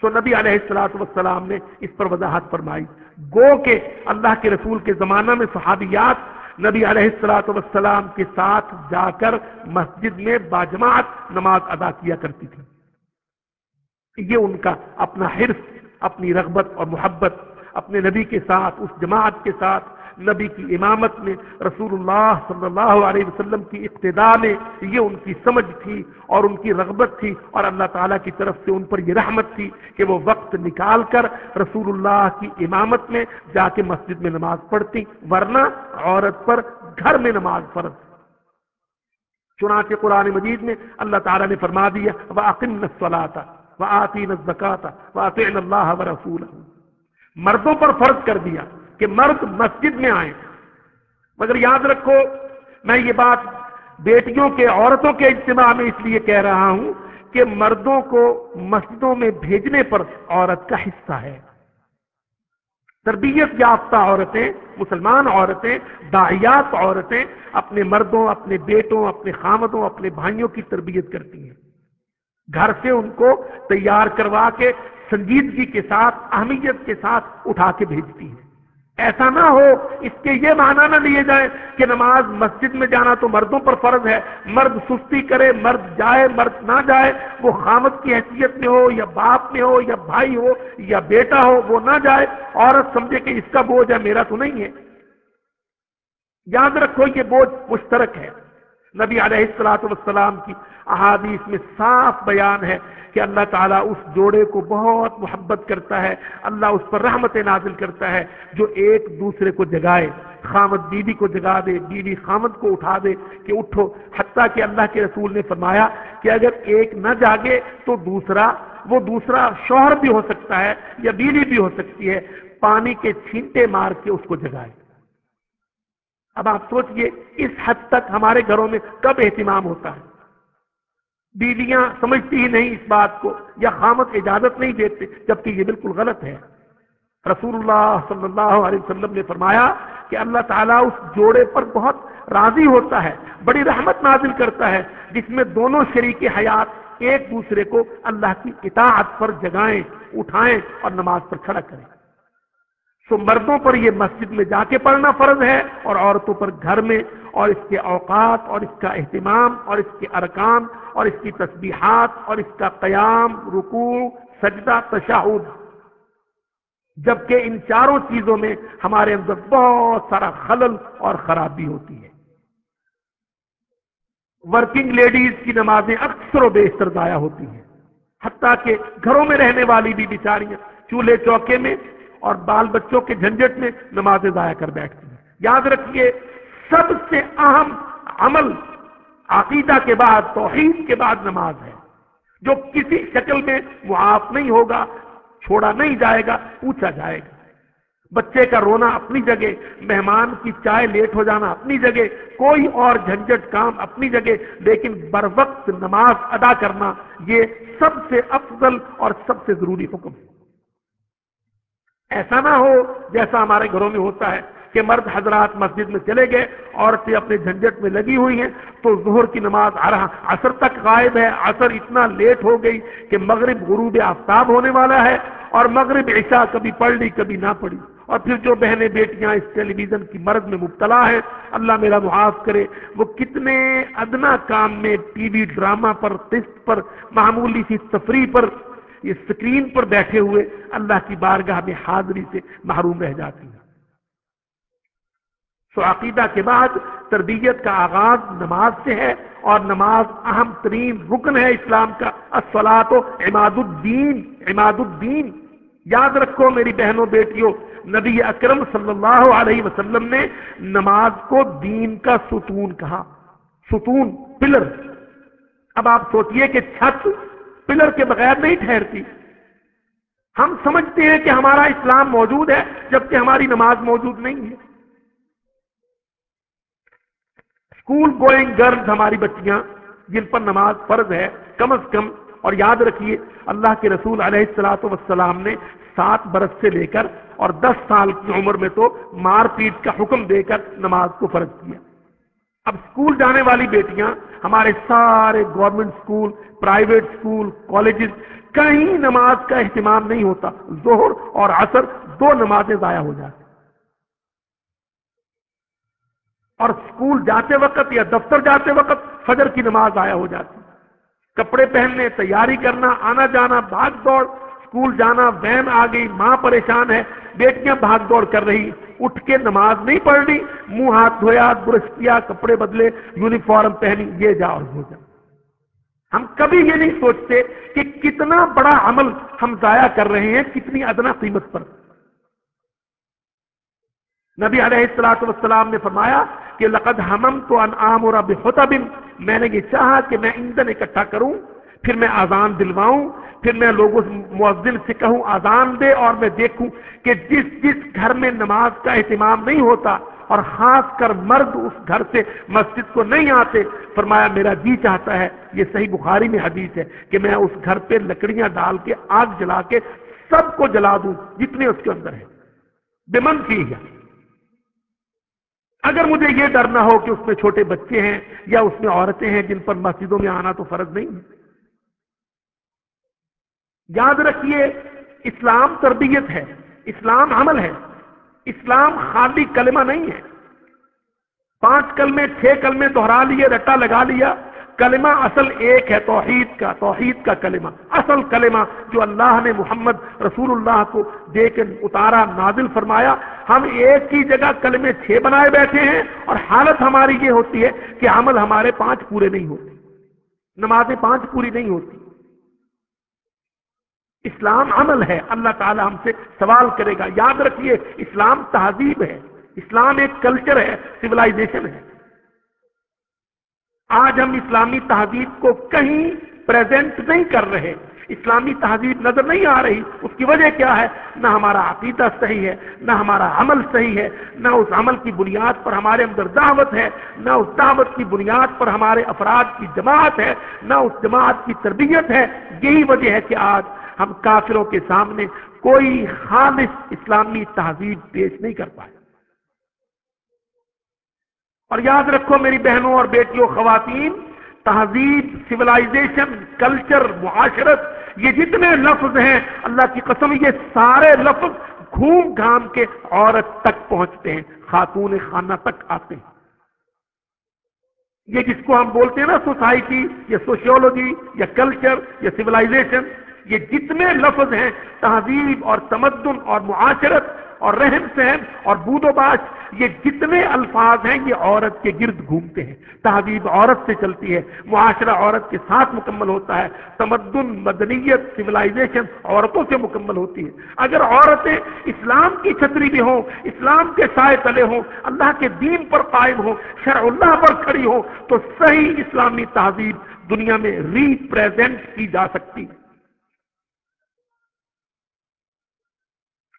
سو نبی علیہ السلاط والسلام نے اس پر وضاحت فرمائی۔ گو کہ اللہ کے رسول کے زمانہ میں صحابیات نبی علیہ السلاط والسلام کے ساتھ جا کر مسجد میں باجماعت نماز ادا کیا کرتی تھی یہ ان کا اپنا حرف اپنی رغبت اور محبت، اپنے نبی کے ساتھ، اس جماعت کے ساتھ، نبی کی امامت میں، رسول اللہ صلی اللہ علیہ وسلم کی اقتدا میں یہ ان کی سمجھ تھی اور ان کی رغبت تھی اور اللہ تعالیٰ کی طرف سے ان پر یہ رحمت تھی کہ وہ وقت نکال کر رسول اللہ کی امامت میں جا کے مسجد میں نماز پڑھتی ورنہ عورت پر گھر میں نماز فرض۔ چنانچہ قرآن مجید میں اللہ تعالیٰ نے فرما دیا وہ عقیم وہ آتی نزکاتا اللہ و رسول مردوں پر فرض کر دیا کہ مرد مسجد میں آئیں مگر یاد رکھو، میں یہ بات بیٹیوں کے، عورتوں کے اجتماع میں اس لیے کہہ رہا ہوں کہ مردوں کو مسجدوں میں بھیجنے پر عورت کا حصہ ہے۔ تربیت یافتہ عورتیں، مسلمان عورتیں داحیات عورتیں اپنے مردوں، اپنے بیٹوں، اپنے خامدوں، اپنے بھائیوں کی تربیت کرتی ہیں۔ گھر سے ان کو تیار کروا کے سنجیدگی کے ساتھ، اہمیت کے ساتھ اٹھا کے بھیجتی ہیں ایسا نہ ہو، اس کے یہ معنی نہ لیے جائیں کہ نماز مسجد میں جانا تو مردوں پر فرض ہے۔ مرد سستی کرے، مرد جائے، مرد نہ جائے، وہ خامد کی حیثیت میں ہو، یا باپ میں ہو، یا بھائی ہو، یا بیٹا ہو، وہ نہ جائے۔ عورت سمجھے کہ اس کا بوجھ ہے، میرا تو نہیں ہے۔ یاد رکھو، یہ بوجھ مشترک ہے۔ نبی علیہ السلاۃ والسلام کی احادیث میں صاف بیان ہے کہ اللہ تعالیٰ اس جوڑے کو بہت محبت کرتا ہے، اللہ اس پر رحمت نازل کرتا ہے جو ایک دوسرے کو جگائے، خامد بیوی کو جگا دے، بیوی خامد کو اٹھا دے کہ اٹھو۔ حتیٰ کہ اللہ کے رسول نے فرمایا کہ اگر ایک نہ جاگے تو دوسرا، وہ دوسرا شوہر بھی ہو سکتا ہے یا بیوی بھی ہو سکتی ہے، پانی کے چھینٹے مار کے اس کو جگائے۔ اب آپ سوچئے، اس حد تک ہمارے گھروں میں کب اہتمام ہوتا ہے؟ بیویاں سمجھتی ہی نہیں اس بات کو یا خامت اجازت نہیں دیتے، جبکہ یہ بالکل غلط ہے۔ رسول اللہ صلی اللہ علیہ وسلم نے فرمایا کہ اللہ تعالیٰ اس جوڑے پر بہت راضی ہوتا ہے، بڑی رحمت نازل کرتا ہے، جس میں دونوں شریک حیات ایک دوسرے کو اللہ کی اطاعت پر جگائیں، اٹھائیں اور نماز پر کھڑا کریں۔ تو مردوں پر یہ مسجد میں جا کے پڑھنا فرض ہے اور عورتوں پر گھر میں اور اس کے اوقات اور اس کا اہتمام اور اس کے ارکان اور اس کی تسبیحات اور اس کا قیام، رکوع، سجدہ تشاہد جبکہ ان چاروں چیزوں میں ہمارے اندر بہت سارا خلل اور خرابی ہوتی ہے۔ ورکنگ لیڈیز کی نمازیں اکثر و بیشتر ضائع ہوتی ہیں۔ حتیٰ کہ گھروں میں رہنے والی بھی بیچاریاں چولہے چوکے میں اور بال بچوں کے جھنجٹ میں نمازیں ضائع کر بیٹھتی ہیں۔ یاد رکھیے سب سے اہم عمل عقیدہ کے بعد، توحید کے بعد نماز ہے۔ جو کسی شکل میں معاف نہیں ہوگا، چھوڑا نہیں جائے گا، پوچھا جائے گا۔ بچے کا رونا اپنی جگہ، مہمان کی چائے لیٹ ہو جانا اپنی جگہ، کوئی اور جھنجٹ کام اپنی جگہ، لیکن بر وقت نماز ادا کرنا، یہ سب سے افضل اور سب سے ضروری حکم ہے۔ ایسا نہ ہو جیسا ہمارے گھروں میں ہوتا ہے۔ کہ مرد حضرات مسجد میں چلے گئے، عورتیں اپنے جھنجٹ میں لگی ہوئی ہیں، تو ظہر کی نماز آ رہا۔ عصر تک غائب ہے، عصر اتنا لیٹ ہو گئی کہ مغرب غروب آفتاب ہونے والا ہے اور مغرب عشاء کبھی پڑھ لی کبھی نہ پڑھی اور پھر جو بہنیں بیٹیاں اس ٹیلی ویژن کی مرض میں مبتلا ہیں، اللہ میرا معاف کرے، وہ کتنے ادنا کام میں ٹی وی ڈرامہ پر، قسط پر، معمولی سی تفریح پر، یہ اسکرین پر بیٹھے ہوئے اللہ کی بارگاہ میں حاضری سے محروم رہ جاتی ہیں۔ تو عقیدہ کے بعد تربیت کا آغاز نماز سے ہے اور نماز اہم ترین رکن ہے اسلام کا۔ اسلات و عماد الدین عماد الدین۔ یاد رکھو میری بہنوں، بیٹیوں، نبی اکرم صلی اللہ علیہ وسلم نے نماز کو دین کا ستون کہا۔ ستون، پلر۔ اب آپ سوچئے کہ چھت پلر کے بغیر نہیں ٹھہرتی۔ ہم سمجھتے ہیں کہ ہمارا اسلام موجود ہے، جبکہ ہماری نماز موجود نہیں ہے۔ اسکول گوئنگ گرلز ہماری بچیاں، جن پر نماز فرض ہے، کم از کم، اور یاد رکھیے، اللہ کے رسول علیہ السلاۃ وسلام نے سات برس سے لے کر اور دس سال کی عمر میں تو مار پیٹ کا حکم دے کر نماز کو فرض کیا۔ اب اسکول جانے والی بیٹیاں، ہمارے سارے government school private school colleges کہیں نماز کا اہتمام نہیں ہوتا۔ زہر اور عصر دو نمازیں ضائع ہو جاتی۔ اور اسکول جاتے وقت یا دفتر جاتے وقت فجر کی نماز ضائع ہو جاتی کپڑے پہننے، تیاری کرنا، آنا جانا، بھاگ دوڑ اسکول جانا، وین آ گئی، ماں پریشان ہے، بیٹیاں بھاگ دوڑ کر رہی، اٹھ کے نماز نہیں پڑھ منہ ہاتھ دھویا، برش کیا، کپڑے بدلے، یونیفارم پہنی، یہ جا اور ہو جا۔ ہم کبھی یہ نہیں سوچتے کہ کتنا بڑا عمل ہم ضائع کر رہے ہیں، کتنی ادنا قیمت پر۔ نبی علیہ السلاۃ والسلام نے فرمایا کہ لقد ہمم تو انعام اور اب میں نے یہ چاہا کہ میں ایندھن اکٹھا کروں، پھر میں آزان دلواؤں، پھر میں لوگوں سے سے کہوں آزان دے اور میں دیکھوں کہ جس جس گھر میں نماز کا اہتمام نہیں ہوتا اور خاص کر مرد اس گھر سے مسجد کو نہیں آتے، فرمایا میرا جی چاہتا ہے، یہ صحیح بخاری میں حدیث ہے کہ میں اس گھر پہ لکڑیاں ڈال کے، آگ جلا کے سب کو جلا دوں جتنے اس کے اندر ہے بمن کی ہے۔ اگر مجھے یہ ڈر نہ ہو کہ اس میں چھوٹے بچے ہیں یا اس میں عورتیں ہیں جن پر مسجدوں میں آنا تو فرض نہیں ہے۔ یاد رکھیے، اسلام تربیت ہے، اسلام عمل ہے۔ اسلام خالی کلمہ نہیں ہے۔ پانچ کلمے، چھ کلمے دوہرا لیے، رٹا لگا لیا۔ کلمہ اصل ایک ہے، توحید کا توحید کا کلمہ۔ اصل کلمہ جو اللہ نے محمد رسول اللہ کو دے کے اتارا، نازل فرمایا۔ ہم ایک ہی جگہ کلمے چھ بنائے بیٹھے ہیں اور حالت ہماری یہ ہوتی ہے کہ عمل ہمارے پانچ پورے نہیں ہوتے۔ نمازیں پانچ پوری نہیں ہوتی۔ اسلام عمل ہے، اللہ تعالی ہم سے سوال کرے گا۔ یاد رکھیے، اسلام تہذیب ہے۔ اسلام ایک کلچر ہے سولاشن ہے۔ آج ہم اسلامی تہذیب کو کہیں پریزنٹ نہیں کر رہے۔ اسلامی تہذیب نظر نہیں آ رہی۔ اس کی وجہ کیا ہے؟ نہ ہمارا عقیدہ صحیح ہے، نہ ہمارا عمل صحیح ہے، نہ اس عمل کی بنیاد پر ہمارے اندر دعوت ہے، نہ اس دعوت کی بنیاد پر ہمارے افراد کی جماعت ہے، نہ اس جماعت کی تربیت ہے۔ یہی وجہ ہے کہ آج ہم کافروں کے سامنے کوئی خالص اسلامی تہذیب پیش نہیں کر پائے۔ اور یاد رکھو میری بہنوں اور بیٹیوں، خواتین، تہذیب سولاشن کلچر معاشرت، یہ جتنے لفظ ہیں، اللہ کی قسم، یہ سارے لفظ گھوم گھام کے عورت تک پہنچتے ہیں، خاتون خانہ تک آتے ہیں۔ یہ جس کو ہم بولتے ہیں نا سوسائٹی یا سوشیولوجی یا کلچر یا سولاشن یہ جتنے لفظ ہیں، تہذیب اور تمدن اور معاشرت اور رہن سہن اور بود و باش، یہ جتنے الفاظ ہیں، یہ عورت کے گرد گھومتے ہیں۔ تہذیب عورت سے چلتی ہے، معاشرہ عورت کے ساتھ مکمل ہوتا ہے۔ تمدن، مدنیت سولائزیشن عورتوں سے مکمل ہوتی ہے۔ اگر عورتیں اسلام کی چھتری بھی ہوں، اسلام کے سائے تلے ہوں، اللہ کے دین پر قائم ہوں، شرع اللہ پر کھڑی ہوں، تو صحیح اسلامی تہذیب دنیا میں ریپریزنٹ کی جا سکتی ہے۔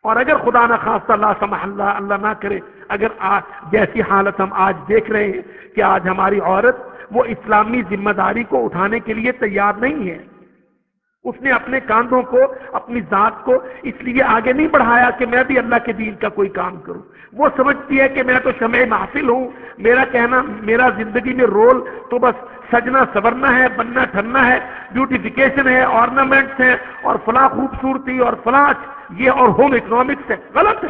اور اگر خدا نہ خاص اللہ سمح اللہ اللہ نہ کرے، اگر آج جیسی حالت ہم آج دیکھ رہے ہیں کہ آج ہماری عورت وہ اسلامی ذمہ داری کو اٹھانے کے لیے تیار نہیں ہے۔ اس نے اپنے کاندھوں کو، اپنی ذات کو اس لیے آگے نہیں بڑھایا کہ میں بھی اللہ کے دین کا کوئی کام کروں۔ وہ سمجھتی ہے کہ میں تو شمع محفل ہوں، میرا کہنا، میرا زندگی میں رول تو بس سجنا سورنا ہے، بننا، ٹھننا ہے، بیوٹیفیکیشن ہے، آرنامنٹس ہیں اور فلاں خوبصورتی اور فلاں یہ اور ہوم اکنامکس ہے غلط ہے۔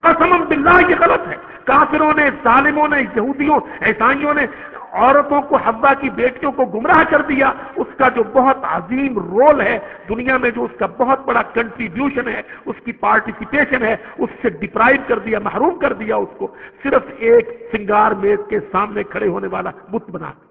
قسم باللہ یہ غلط ہے۔ کافروں نے، ظالموں نے، یہودیوں، عیسائیوں نے عورتوں کو حبا کی بیٹیوں کو گمراہ کر دیا۔ اس کا جو بہت عظیم رول ہے دنیا میں، جو اس کا بہت بڑا کنٹریبیوشن ہے، اس کی پارٹیسپیشن ہے، اس سے ڈپرائیو کر دیا، محروم کر دیا اس کو۔ صرف ایک سنگار میز کے سامنے کھڑے ہونے والا بت بنا دیا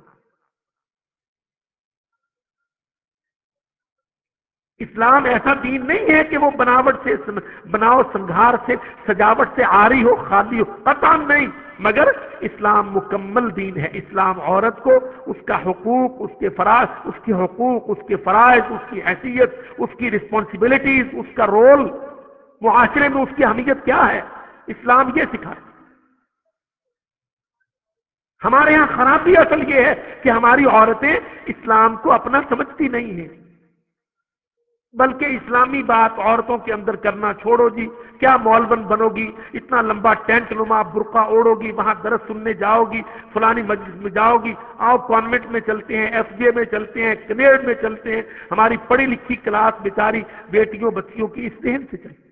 اسلام ایسا دین نہیں ہے کہ وہ بناوٹ سے بناؤ سنگھار سے، سجاوٹ سے آری ہو، خالی ہو، پتا نہیں۔ مگر اسلام مکمل دین ہے۔ اسلام عورت کو اس کا حقوق، اس کے فرائض اس کے حقوق، اس کے فرائض، اس کی حیثیت، اس کی رسپانسبلٹیز اس کا رول معاشرے میں اس کی اہمیت کیا ہے؟ اسلام یہ سکھا ہمارے یہاں خرابی اصل یہ ہے کہ ہماری عورتیں اسلام کو اپنا سمجھتی نہیں ہیں۔ بلکہ اسلامی بات عورتوں کے اندر کرنا چھوڑو جی۔ کیا مولون بنو گی؟ اتنا لمبا ٹینٹ نما، برقع اوڑو گی، وہاں درس سننے جاؤ گی، فلانی مجلس میں جاؤ گی۔ آؤ کانوینٹ میں چلتے ہیں، ایف جے میں چلتے ہیں، کنیڈ میں چلتے ہیں۔ ہماری پڑھی لکھی کلاس بیچاری بیٹیوں بچیوں کی اس ذہن سے چلتی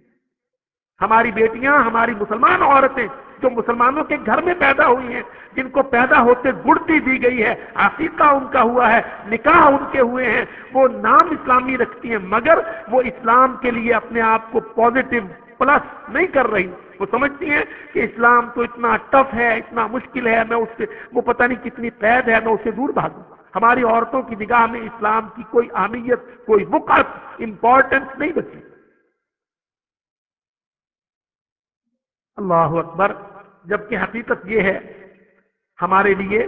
ہماری بیٹیاں، ہماری مسلمان عورتیں جو مسلمانوں کے گھر میں پیدا ہوئی ہیں، جن کو پیدا ہوتے گڑتی دی گئی ہے، عقیقہ ان کا ہوا ہے، نکاح ان کے ہوئے ہیں، وہ نام اسلامی رکھتی ہیں، مگر وہ اسلام کے لیے اپنے آپ کو پازیٹو پلس نہیں کر رہی۔ وہ سمجھتی ہیں کہ اسلام تو اتنا ٹف ہے، اتنا مشکل ہے، میں اس سے، وہ پتہ نہیں کتنی قید ہے، میں اسے دور بھاگوں۔ ہماری عورتوں کی نگاہ میں اسلام کی کوئی اہمیت، کوئی وقت امپورٹنس نہیں بچی۔ اللہ اکبر۔ جبکہ حقیقت یہ ہے، ہمارے لیے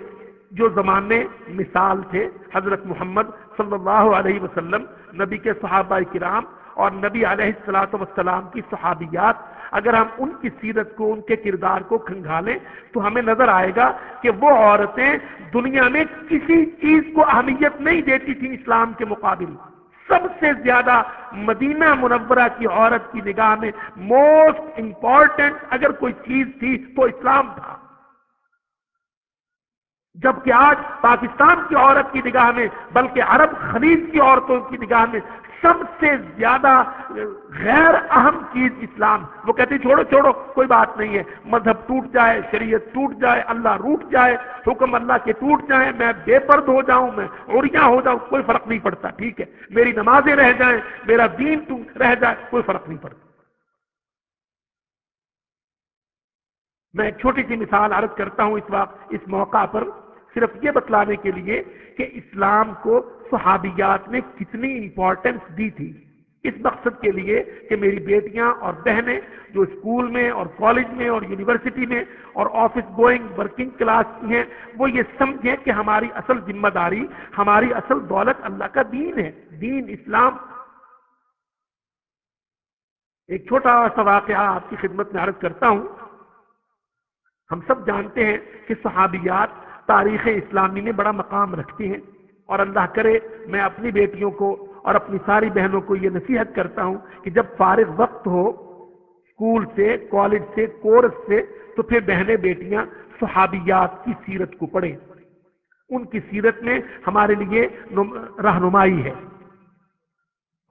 جو زمانے مثال تھے، حضرت محمد صلی اللہ علیہ وسلم، نبی کے صحابہ کرام اور نبی علیہ السلاۃ وسلام کی صحابیات، اگر ہم ان کی سیرت کو، ان کے کردار کو کھنگالیں تو ہمیں نظر آئے گا کہ وہ عورتیں دنیا میں کسی چیز کو اہمیت نہیں دیتی تھیں اسلام کے مقابل۔ سب سے زیادہ مدینہ منورہ کی عورت کی نگاہ میں موسٹ امپورٹنٹ اگر کوئی چیز تھی تو اسلام تھا۔ جبکہ آج پاکستان کی عورت کی نگاہ میں بلکہ عرب خلیج کی عورتوں کی نگاہ میں سب سے زیادہ غیر اہم چیز اسلام۔ وہ کہتے چھوڑو چھوڑو، کوئی بات نہیں ہے۔ مذہب ٹوٹ جائے، شریعت ٹوٹ جائے، اللہ روٹ جائے، حکم اللہ کے ٹوٹ جائیں، میں بے پرد ہو جاؤں، میں اوڑیاں ہو جاؤں، کوئی فرق نہیں پڑتا، ٹھیک ہے۔ میری نمازیں رہ جائیں، میرا دین رہ جائے، کوئی فرق نہیں پڑتا۔ میں ایک چھوٹی سی مثال عرض کرتا ہوں اس وقت، اس موقع پر۔ صرف یہ بتلانے کے لیے کہ اسلام کو صحابیات نے کتنی امپورٹنس دی تھی۔ اس مقصد کے لیے کہ میری بیٹیاں اور بہنیں جو اسکول میں اور کالج میں اور یونیورسٹی میں اور آفس گوئنگ ورکنگ کلاس کی ہیں، وہ یہ سمجھیں کہ ہماری اصل ذمہ داری، ہماری اصل دولت اللہ کا دین ہے، دین اسلام۔ ایک چھوٹا سا واقعہ آپ کی خدمت میں عرض کرتا ہوں۔ ہم سب جانتے ہیں کہ صحابیات تاریخ اسلامی میں بڑا مقام رکھتی ہیں اور اللہ کرے میں اپنی بیٹیوں کو اور اپنی ساری بہنوں کو یہ نصیحت کرتا ہوں کہ جب فارغ وقت ہو، اسکول سے، کالج سے، کورس سے، تو پھر بہنیں بیٹیاں صحابیات کی سیرت کو پڑھیں۔ ان کی سیرت میں ہمارے لیے رہنمائی ہے۔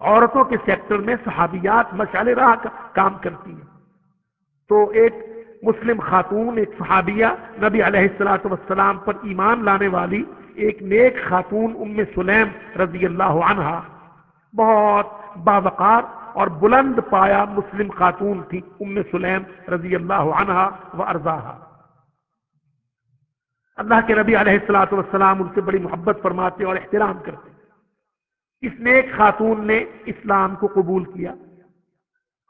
عورتوں کے سیکٹر میں صحابیات مشعل راہ کا کام کرتی ہیں۔ تو ایک مسلم خاتون، ایک صحابیہ نبی علیہ السلاۃ وسلام پر ایمان لانے والی ایک نیک خاتون ام سلیم رضی اللہ عنہ بہت باوقار اور بلند پایا مسلم خاتون تھی، ام سلیم رضی اللہ عنہا و ارزاہا اللہ کے نبی علیہ السلاۃ والسلام ان سے بڑی محبت فرماتے اور احترام کرتے۔ اس نیک خاتون نے اسلام کو قبول کیا۔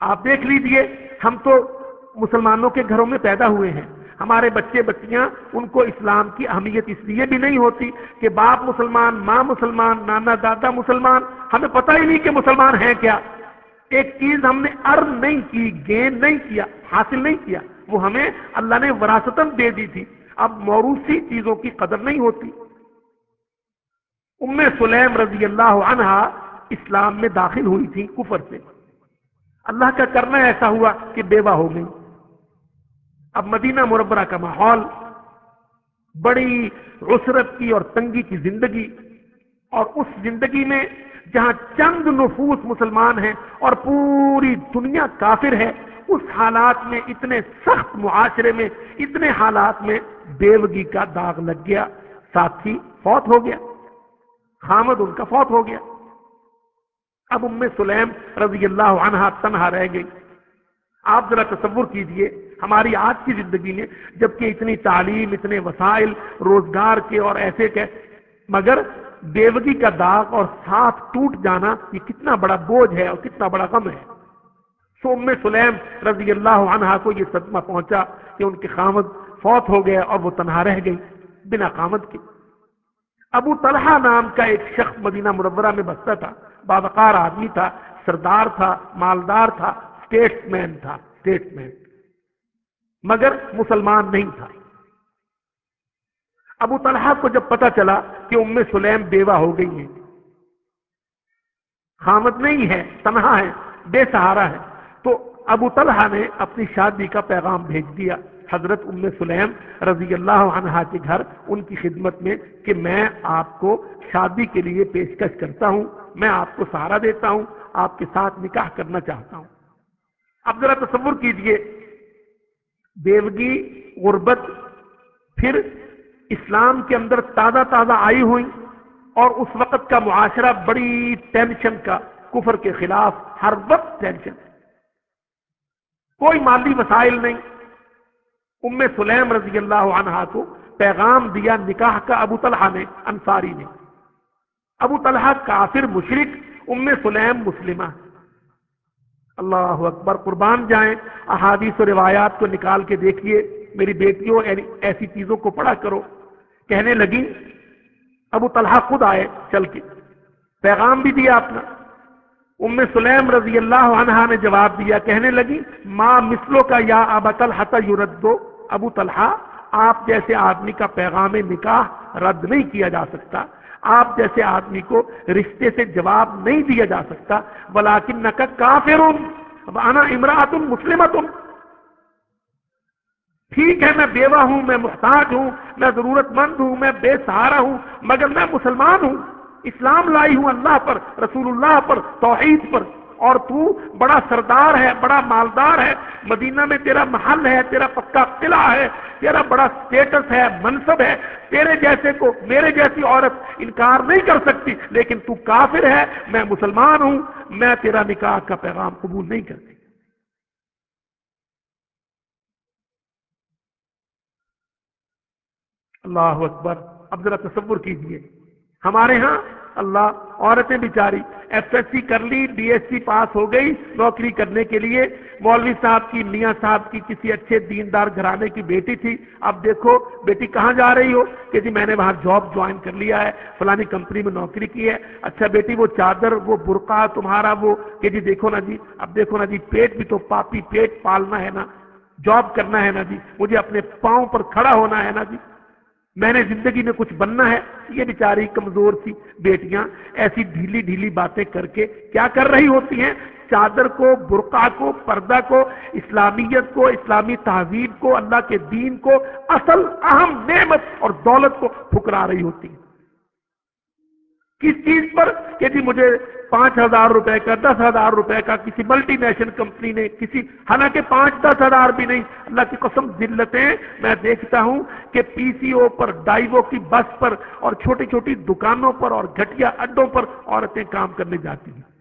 آپ دیکھ لیجیے، ہم تو مسلمانوں کے گھروں میں پیدا ہوئے ہیں۔ ہمارے بچے بچیاں ان کو اسلام کی اہمیت اس لیے بھی نہیں ہوتی کہ باپ مسلمان، ماں مسلمان، نانا، دادا مسلمان۔ ہمیں پتہ ہی نہیں کہ مسلمان ہیں کیا۔ ایک چیز ہم نے ارن نہیں کی، گین نہیں کیا، حاصل نہیں کیا۔ وہ ہمیں اللہ نے وراثتاً دے دی تھی۔ اب موروثی چیزوں کی قدر نہیں ہوتی۔ ام سلیم رضی اللہ عنہا اسلام میں داخل ہوئی تھی کفر سے۔ اللہ کا کرنا ایسا ہوا کہ بیوہ ہو گئی اب مدینہ مربرہ کا ماحول، بڑی عسرت کی اور تنگی کی زندگی، اور اس زندگی میں جہاں چند نفوس مسلمان ہیں اور پوری دنیا کافر ہے، اس حالات میں، اتنے سخت معاشرے میں، اتنے حالات میں بیوگی کا داغ لگ گیا، ساتھی فوت ہو گیا، خامد ان کا فوت ہو گیا۔ اب ام سلیم رضی اللہ عنہ تنہا رہ گئی۔ آپ ذرا تصور کیجیے ہماری آج کی زندگی میں، جبکہ اتنی تعلیم، اتنے وسائل، روزگار کے اور ایسے کے، مگر بیوگی کا داغ اور ساتھ ٹوٹ جانا یہ کتنا بڑا بوجھ ہے اور کتنا بڑا غم ہے۔ سو ام سلیم رضی اللہ عنہ کو یہ صدمہ پہنچا کہ ان کے خامد فوت ہو گیا اور وہ تنہا رہ گئی بنا خامد کے۔ ابو طلحہ نام کا ایک شخص مدینہ مرورہ میں بستا تھا۔ بابقار آدمی تھا، سردار تھا، مالدار تھا اسٹیٹ مین تھا اسٹیٹ مین۔ مگر مسلمان نہیں تھا۔ ابو طلحہ کو جب پتا چلا کہ ام سلیم بیوہ ہو گئی ہے خامد نہیں ہے، تنہا ہے، بے سہارا ہے، تو ابو طلحہ نے اپنی شادی کا پیغام بھیج دیا۔ حضرت ام سلیم رضی اللہ عنہ کے گھر ان کی خدمت میں کہ میں آپ کو شادی کے لیے پیشکش کرتا ہوں، میں آپ کو سہارا دیتا ہوں، آپ کے ساتھ نکاح کرنا چاہتا ہوں۔ اب ذرا تصور کیجیے بیوگی غربت، پھر اسلام کے اندر تازہ تازہ آئی ہوئی اور اس وقت کا معاشرہ بڑی ٹینشن کا، کفر کے خلاف ہر وقت ٹینشن۔ کوئی مالی مسائل نہیں۔ ام سلیم رضی اللہ عنہ کو پیغام دیا نکاح کا ابو طلحہ نے، انصاری نے۔ ابو طلحہ کافر مشرق ام سلیم مسلمہ۔ اللہ اکبر، قربان جائیں، احادیث و روایات کو نکال کے دیکھیے، میری بیٹیوں یعنی ایسی چیزوں کو پڑھا کرو۔ کہنے لگی، ابو طلحہ خود آئے چل کے۔ پیغام بھی دیا اپنا ام سلیم رضی اللہ عنہ نے جواب دیا۔ کہنے لگی ماں مسلو کا یا ابا طلحہ یوردو ابو طلحہ، آپ جیسے آدمی کا پیغام نکاح رد نہیں کیا جا سکتا۔ آپ جیسے آدمی کو رشتے سے جواب نہیں دیا جا سکتا بلاکن نہ کافر آنا امراۃ مسلمت ٹھیک ہے، میں بیوہ ہوں، میں محتاج ہوں، میں ضرورت مند ہوں، میں بے سہارا ہوں، مگر میں مسلمان ہوں، اسلام لائی ہوں اللہ پر، رسول اللہ پر، توحید پر۔ اور تو بڑا سردار ہے، بڑا مالدار ہے، مدینہ میں تیرا محل ہے، تیرا پکا قلعہ ہے، تیرا بڑا سٹیٹس ہے، منصب ہے، تیرے جیسے کو میرے جیسی عورت انکار نہیں کر سکتی، لیکن تو کافر ہے، میں مسلمان ہوں، میں تیرا نکاح کا پیغام قبول نہیں کرتی۔ اللہ اکبر، اب ذرا تصور کیجیے، ہمارے ہاں اللہ عورتیں بیچاری ایف ایس سی کر لی ڈی ایس سی پاس ہو گئی نوکری کرنے کے لیے۔ مولوی صاحب کی، میاں صاحب کی کسی اچھے دیندار گھرانے کی بیٹی تھی۔ اب دیکھو، بیٹی کہاں جا رہی ہو؟ کہ جی میں نے وہاں جاب جوائن کر لیا ہے، فلانی کمپنی میں نوکری کی ہے۔ اچھا بیٹی، وہ چادر، وہ برقع تمہارا، وہ کہ جی دیکھو نا جی اب دیکھو نا جی پیٹ بھی تو پاپی، پیٹ پالنا ہے نا۔ جاب کرنا ہے نا جی مجھے اپنے پاؤں پر کھڑا ہونا ہے نا جی۔ میں نے زندگی میں کچھ بننا ہے۔ یہ بیچاری کمزور سی بیٹیاں ایسی ڈھیلی ڈھیلی باتیں کر کے کیا کر رہی ہوتی ہیں؟ چادر کو، برقع کو، پردہ کو، اسلامیت کو، اسلامی تہذیب کو، اللہ کے دین کو، اصل اہم نعمت اور دولت کو ٹھکرا رہی ہوتی ہیں۔ کس چیز پر؟ کہ جی مجھے پانچ ہزار روپے کا، دس ہزار روپے کا کسی ملٹی نیشنل کمپنی نے، کسی، حالانکہ پانچ دس ہزار بھی نہیں۔ اللہ کی قسم، ذلتیں میں دیکھتا ہوں کہ پی سی او پر ڈائیو کی بس پر اور چھوٹی چھوٹی دکانوں پر اور گھٹیا اڈوں پر عورتیں کام کرنے جاتی ہیں۔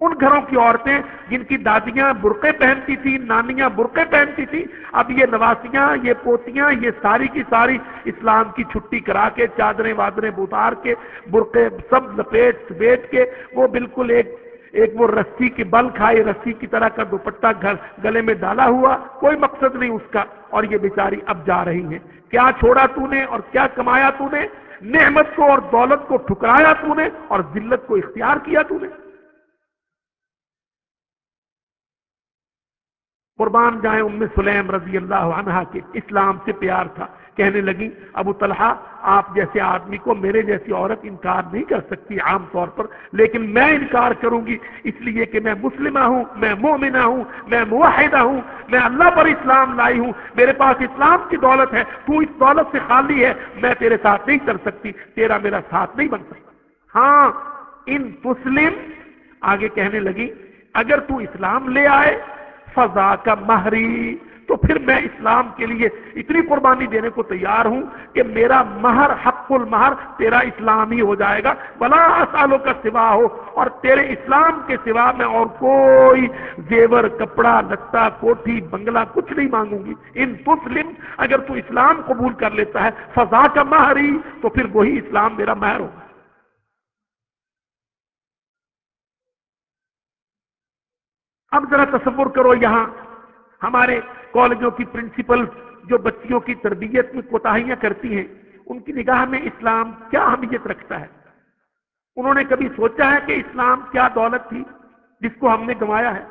ان گھروں کی عورتیں جن کی دادیاں برقے پہنتی تھی نانیاں برقے پہنتی تھی اب یہ نواسیاں یہ پوتیاں، یہ ساری کی ساری اسلام کی چھٹی کرا کے، چادریں، وادریں بتار کے برقے سب لپیٹ بیٹ کے، وہ بالکل ایک ایک وہ رسی کی بل کھائے رسی کی طرح کا دوپٹہ گھر، گلے میں ڈالا ہوا، کوئی مقصد نہیں اس کا۔ اور یہ بیچاری اب جا رہی ہے کیا چھوڑا تو نے اور کیا کمایا تو نے؟ نعمت کو اور دولت کو ٹھکرایا تو نے اور ذلت کو اختیار کیا تو نے؟ قربان جائیں ام سلیم رضی اللہ عنہ کے اسلام سے پیار تھا۔ کہنے لگی ابو طلحہ، آپ جیسے آدمی کو میرے جیسی عورت انکار نہیں کر سکتی عام طور پر، لیکن میں انکار کروں گی، اس لیے کہ میں مسلمہ ہوں، میں مومنہ ہوں، میں معاہدہ ہوں، میں اللہ پر اسلام لائی ہوں، میرے پاس اسلام کی دولت ہے، تو اس دولت سے خالی ہے، میں تیرے ساتھ نہیں کر سکتی، تیرا میرا ساتھ نہیں بن سکتا۔ ہاں ان مسلم، آگے کہنے لگی اگر تو اسلام لے آئے فضا کا مہری۔ تو پھر میں اسلام کے لیے اتنی قربانی دینے کو تیار ہوں کہ میرا مہر، حق المہر تیرا اسلام ہی ہو جائے گا۔ بلا سالوں کا سوا ہو اور تیرے اسلام کے سوا میں اور کوئی زیور، کپڑا لتا کوٹھی، بنگلہ کچھ نہیں مانگوں گی۔ ان مسلم اگر تو اسلام قبول کر لیتا ہے فضا کا مہر ہی تو پھر وہی اسلام میرا مہر ہوگا اب ذرا تصور کرو یہاں ہمارے کالجوں کی پرنسپل جو بچیوں کی تربیت میں کوتاہیاں کرتی ہیں، ان کی نگاہ میں اسلام کیا اہمیت رکھتا ہے؟ انہوں نے کبھی سوچا ہے کہ اسلام کیا دولت تھی جس کو ہم نے گنوایا ہے؟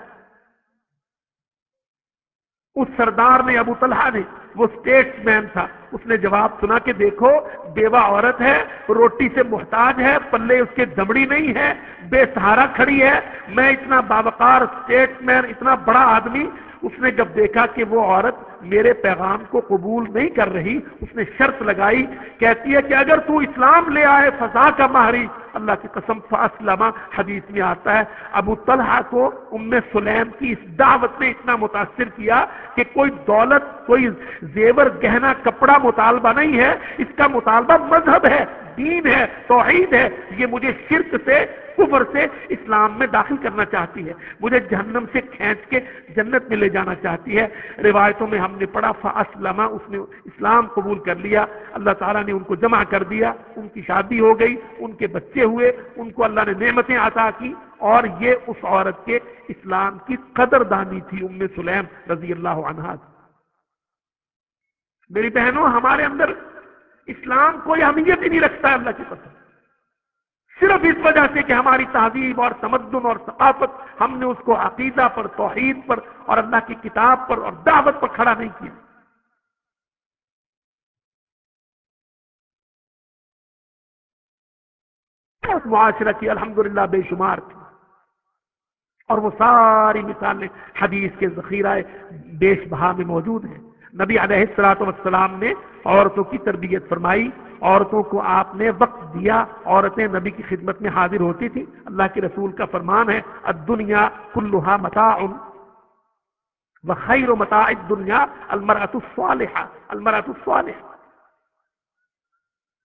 اس سردار نے ابو طلحہ نے، وہ اسٹیٹس مین تھا۔ اس نے جواب سنا کہ دیکھو، بیوہ عورت ہے، روٹی سے محتاج ہے، پلے اس کے دمڑی نہیں ہے، بے سہارا کھڑی ہے۔ میں اتنا باوقار اسٹیٹس مین اتنا بڑا آدمی، اس نے جب دیکھا کہ وہ عورت میرے پیغام کو قبول نہیں کر رہی، اس نے شرط لگائی، کہتی ہے کہ اگر تو اسلام لے آئے فضا کا ماہری اللہ کی قسم فاسلامہ حدیث میں آتا ہے، ابو طلحہ کو ام سلیم کی اس دعوت نے اتنا متاثر کیا کہ کوئی دولت، کوئی زیور، گہنا کپڑا مطالبہ نہیں ہے، اس کا مطالبہ مذہب ہے، دین ہے، توحید ہے، یہ مجھے شرک سے، کفر سے اسلام میں داخل کرنا چاہتی ہے، مجھے جہنم سے کھینچ کے جنت میں لے جانا چاہتی ہے، روایتوں میں ہم نے پڑھا فاسلما اس نے اسلام قبول کر لیا، اللہ تعالیٰ نے ان کو جمع کر دیا، ان کی شادی ہو گئی، ان کے بچے ہوئے، ان کو اللہ نے نعمتیں عطا کی، اور یہ اس عورت کے اسلام کی قدر دانی تھی، ام سلیم رضی اللہ عنہ میری بہنوں، ہمارے اندر اسلام کوئی اہمیت ہی نہیں رکھتا ہے اللہ کی پسند صرف اس وجہ سے کہ ہماری تہذیب اور تمدن اور ثقافت ہم نے اس کو عقیدہ پر، توحید پر اور اللہ کی کتاب پر اور دعوت پر کھڑا نہیں کیا۔ اس معاشرہ کی الحمدللہ بے شمار تھی۔ اور وہ ساری مثالیں حدیث کے ذخیرہ بیش بہا میں موجود ہیں۔ نبی علیہ السلاۃ والسلام نے عورتوں کی تربیت فرمائی۔ عورتوں کو آپ نے وقت دیا، عورتیں نبی کی خدمت میں حاضر ہوتی تھی اللہ کے رسول کا فرمان ہے دنیا کلوہا متا خیر و متا دنیا المرات الصالحہ المرات الصالحہ۔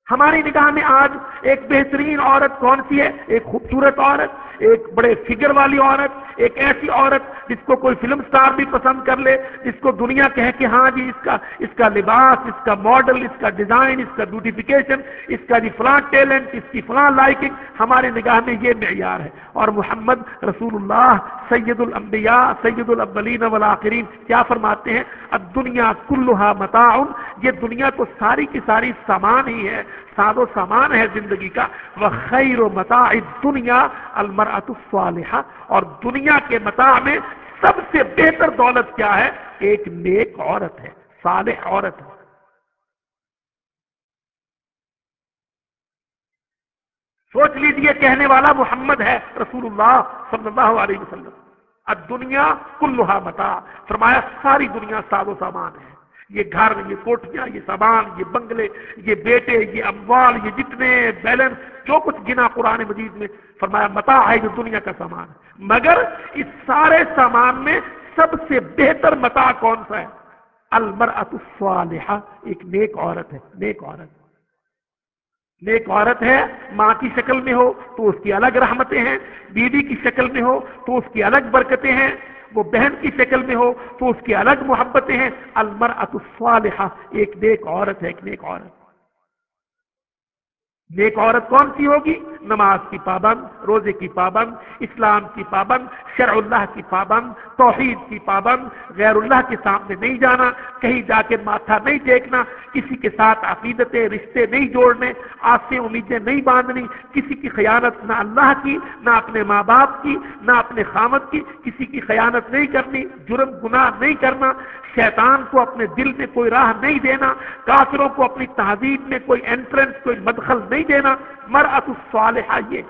ہماری نگاہ میں آج ایک بہترین عورت کون سی ہے؟ ایک خوبصورت عورت، ایک بڑے فگر والی عورت ایک ایسی عورت جس کو کوئی فلم سٹار بھی پسند کر لے، جس کو دنیا کہے کہ ہاں جی اس کا اس کا لباس، اس کا ماڈل اس کا ڈیزائن اس کا بیوٹیفیکیشن اس کا جی فلاں ٹیلنٹ اس کی فلاں لائکنگ ہمارے نگاہ میں یہ معیار ہے۔ اور محمد رسول اللہ، سید الانبیاء، سید الاولین والآخرین، کیا فرماتے ہیں؟ اب دنیا کلوہا متاعن یہ دنیا تو ساری کی ساری سامان ہی ہے۔ ساد و سامان ہے زندگی کا وہ خیر و متا دنیا المرات الصالحہ اور دنیا کے متا میں سب سے بہتر دولت کیا ہے؟ ایک نیک عورت ہے، صالح عورت ہے۔ سوچ لیجیے کہنے والا محمد ہے رسول اللہ صلی اللہ علیہ وسلم۔ دنیا کلوہا متا فرمایا ساری دنیا ساد و سامان ہے۔ یہ گھر، یہ کوٹیاں یہ سامان یہ بنگلے، یہ بیٹے، یہ اموال، یہ جتنے بیلنس، جو کچھ گنا قرآن مجید میں فرمایا متا ہے جو دنیا کا سامان مگر اس سارے سامان میں سب سے بہتر متا کون سا ہے؟ المر الصالحہ ایک نیک عورت ہے، نیک عورت۔ نیک عورت ہے، ماں کی شکل میں ہو تو اس کی الگ رحمتیں ہیں، بیوی کی شکل میں ہو تو اس کی الگ برکتیں ہیں۔ وہ بہن کی شکل میں ہو تو اس کی الگ محبتیں ہیں۔ المر الصالحہ ایک نیک عورت ہے، ایک نیک عورت۔ نیک عورت کون سی ہوگی؟ نماز کی پابند، روزے کی پابند، اسلام کی پابند، شرع اللہ کی پابند، توحید کی پابند، غیر اللہ کے سامنے نہیں جانا، کہیں جا کے ماتھا نہیں دیکھنا کسی کے ساتھ عقیدتیں، رشتے نہیں جوڑنے آج سے امیدیں نہیں باندھنی، کسی کی خیانت نہ اللہ کی، نہ اپنے ماں باپ کی، نہ اپنے خامت کی، کسی کی خیانت نہیں کرنی، جرم، گناہ نہیں کرنا، شیطان کو اپنے دل میں کوئی راہ نہیں دینا، کافروں کو اپنی تہذیب میں کوئی انٹرنس کوئی مدخل نہیں دینا، مرأت الصالحہ یہ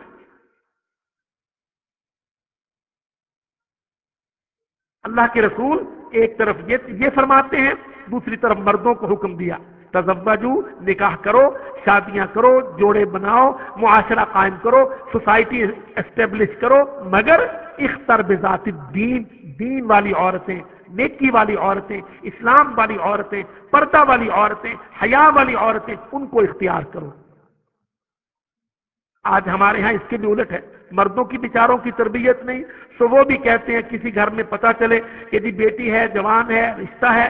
اللہ کے رسول ایک طرف یہ فرماتے ہیں، دوسری طرف مردوں کو حکم دیا۔ تزوجو، نکاح کرو، شادیاں کرو، جوڑے بناؤ، معاشرہ قائم کرو، سوسائٹی اسٹیبلش کرو۔ مگر اختر بذات دین دین والی عورتیں، نیکی والی عورتیں، اسلام والی عورتیں، پردہ والی عورتیں، حیا والی عورتیں، ان کو اختیار کرو۔ آج ہمارے ہاں اس کے بھی الٹ ہے۔ مردوں کی بچاروں کی تربیت نہیں، تو وہ بھی کہتے ہیں کسی گھر میں پتا چلے کہ جی بیٹی ہے، جوان ہے، رشتہ ہے،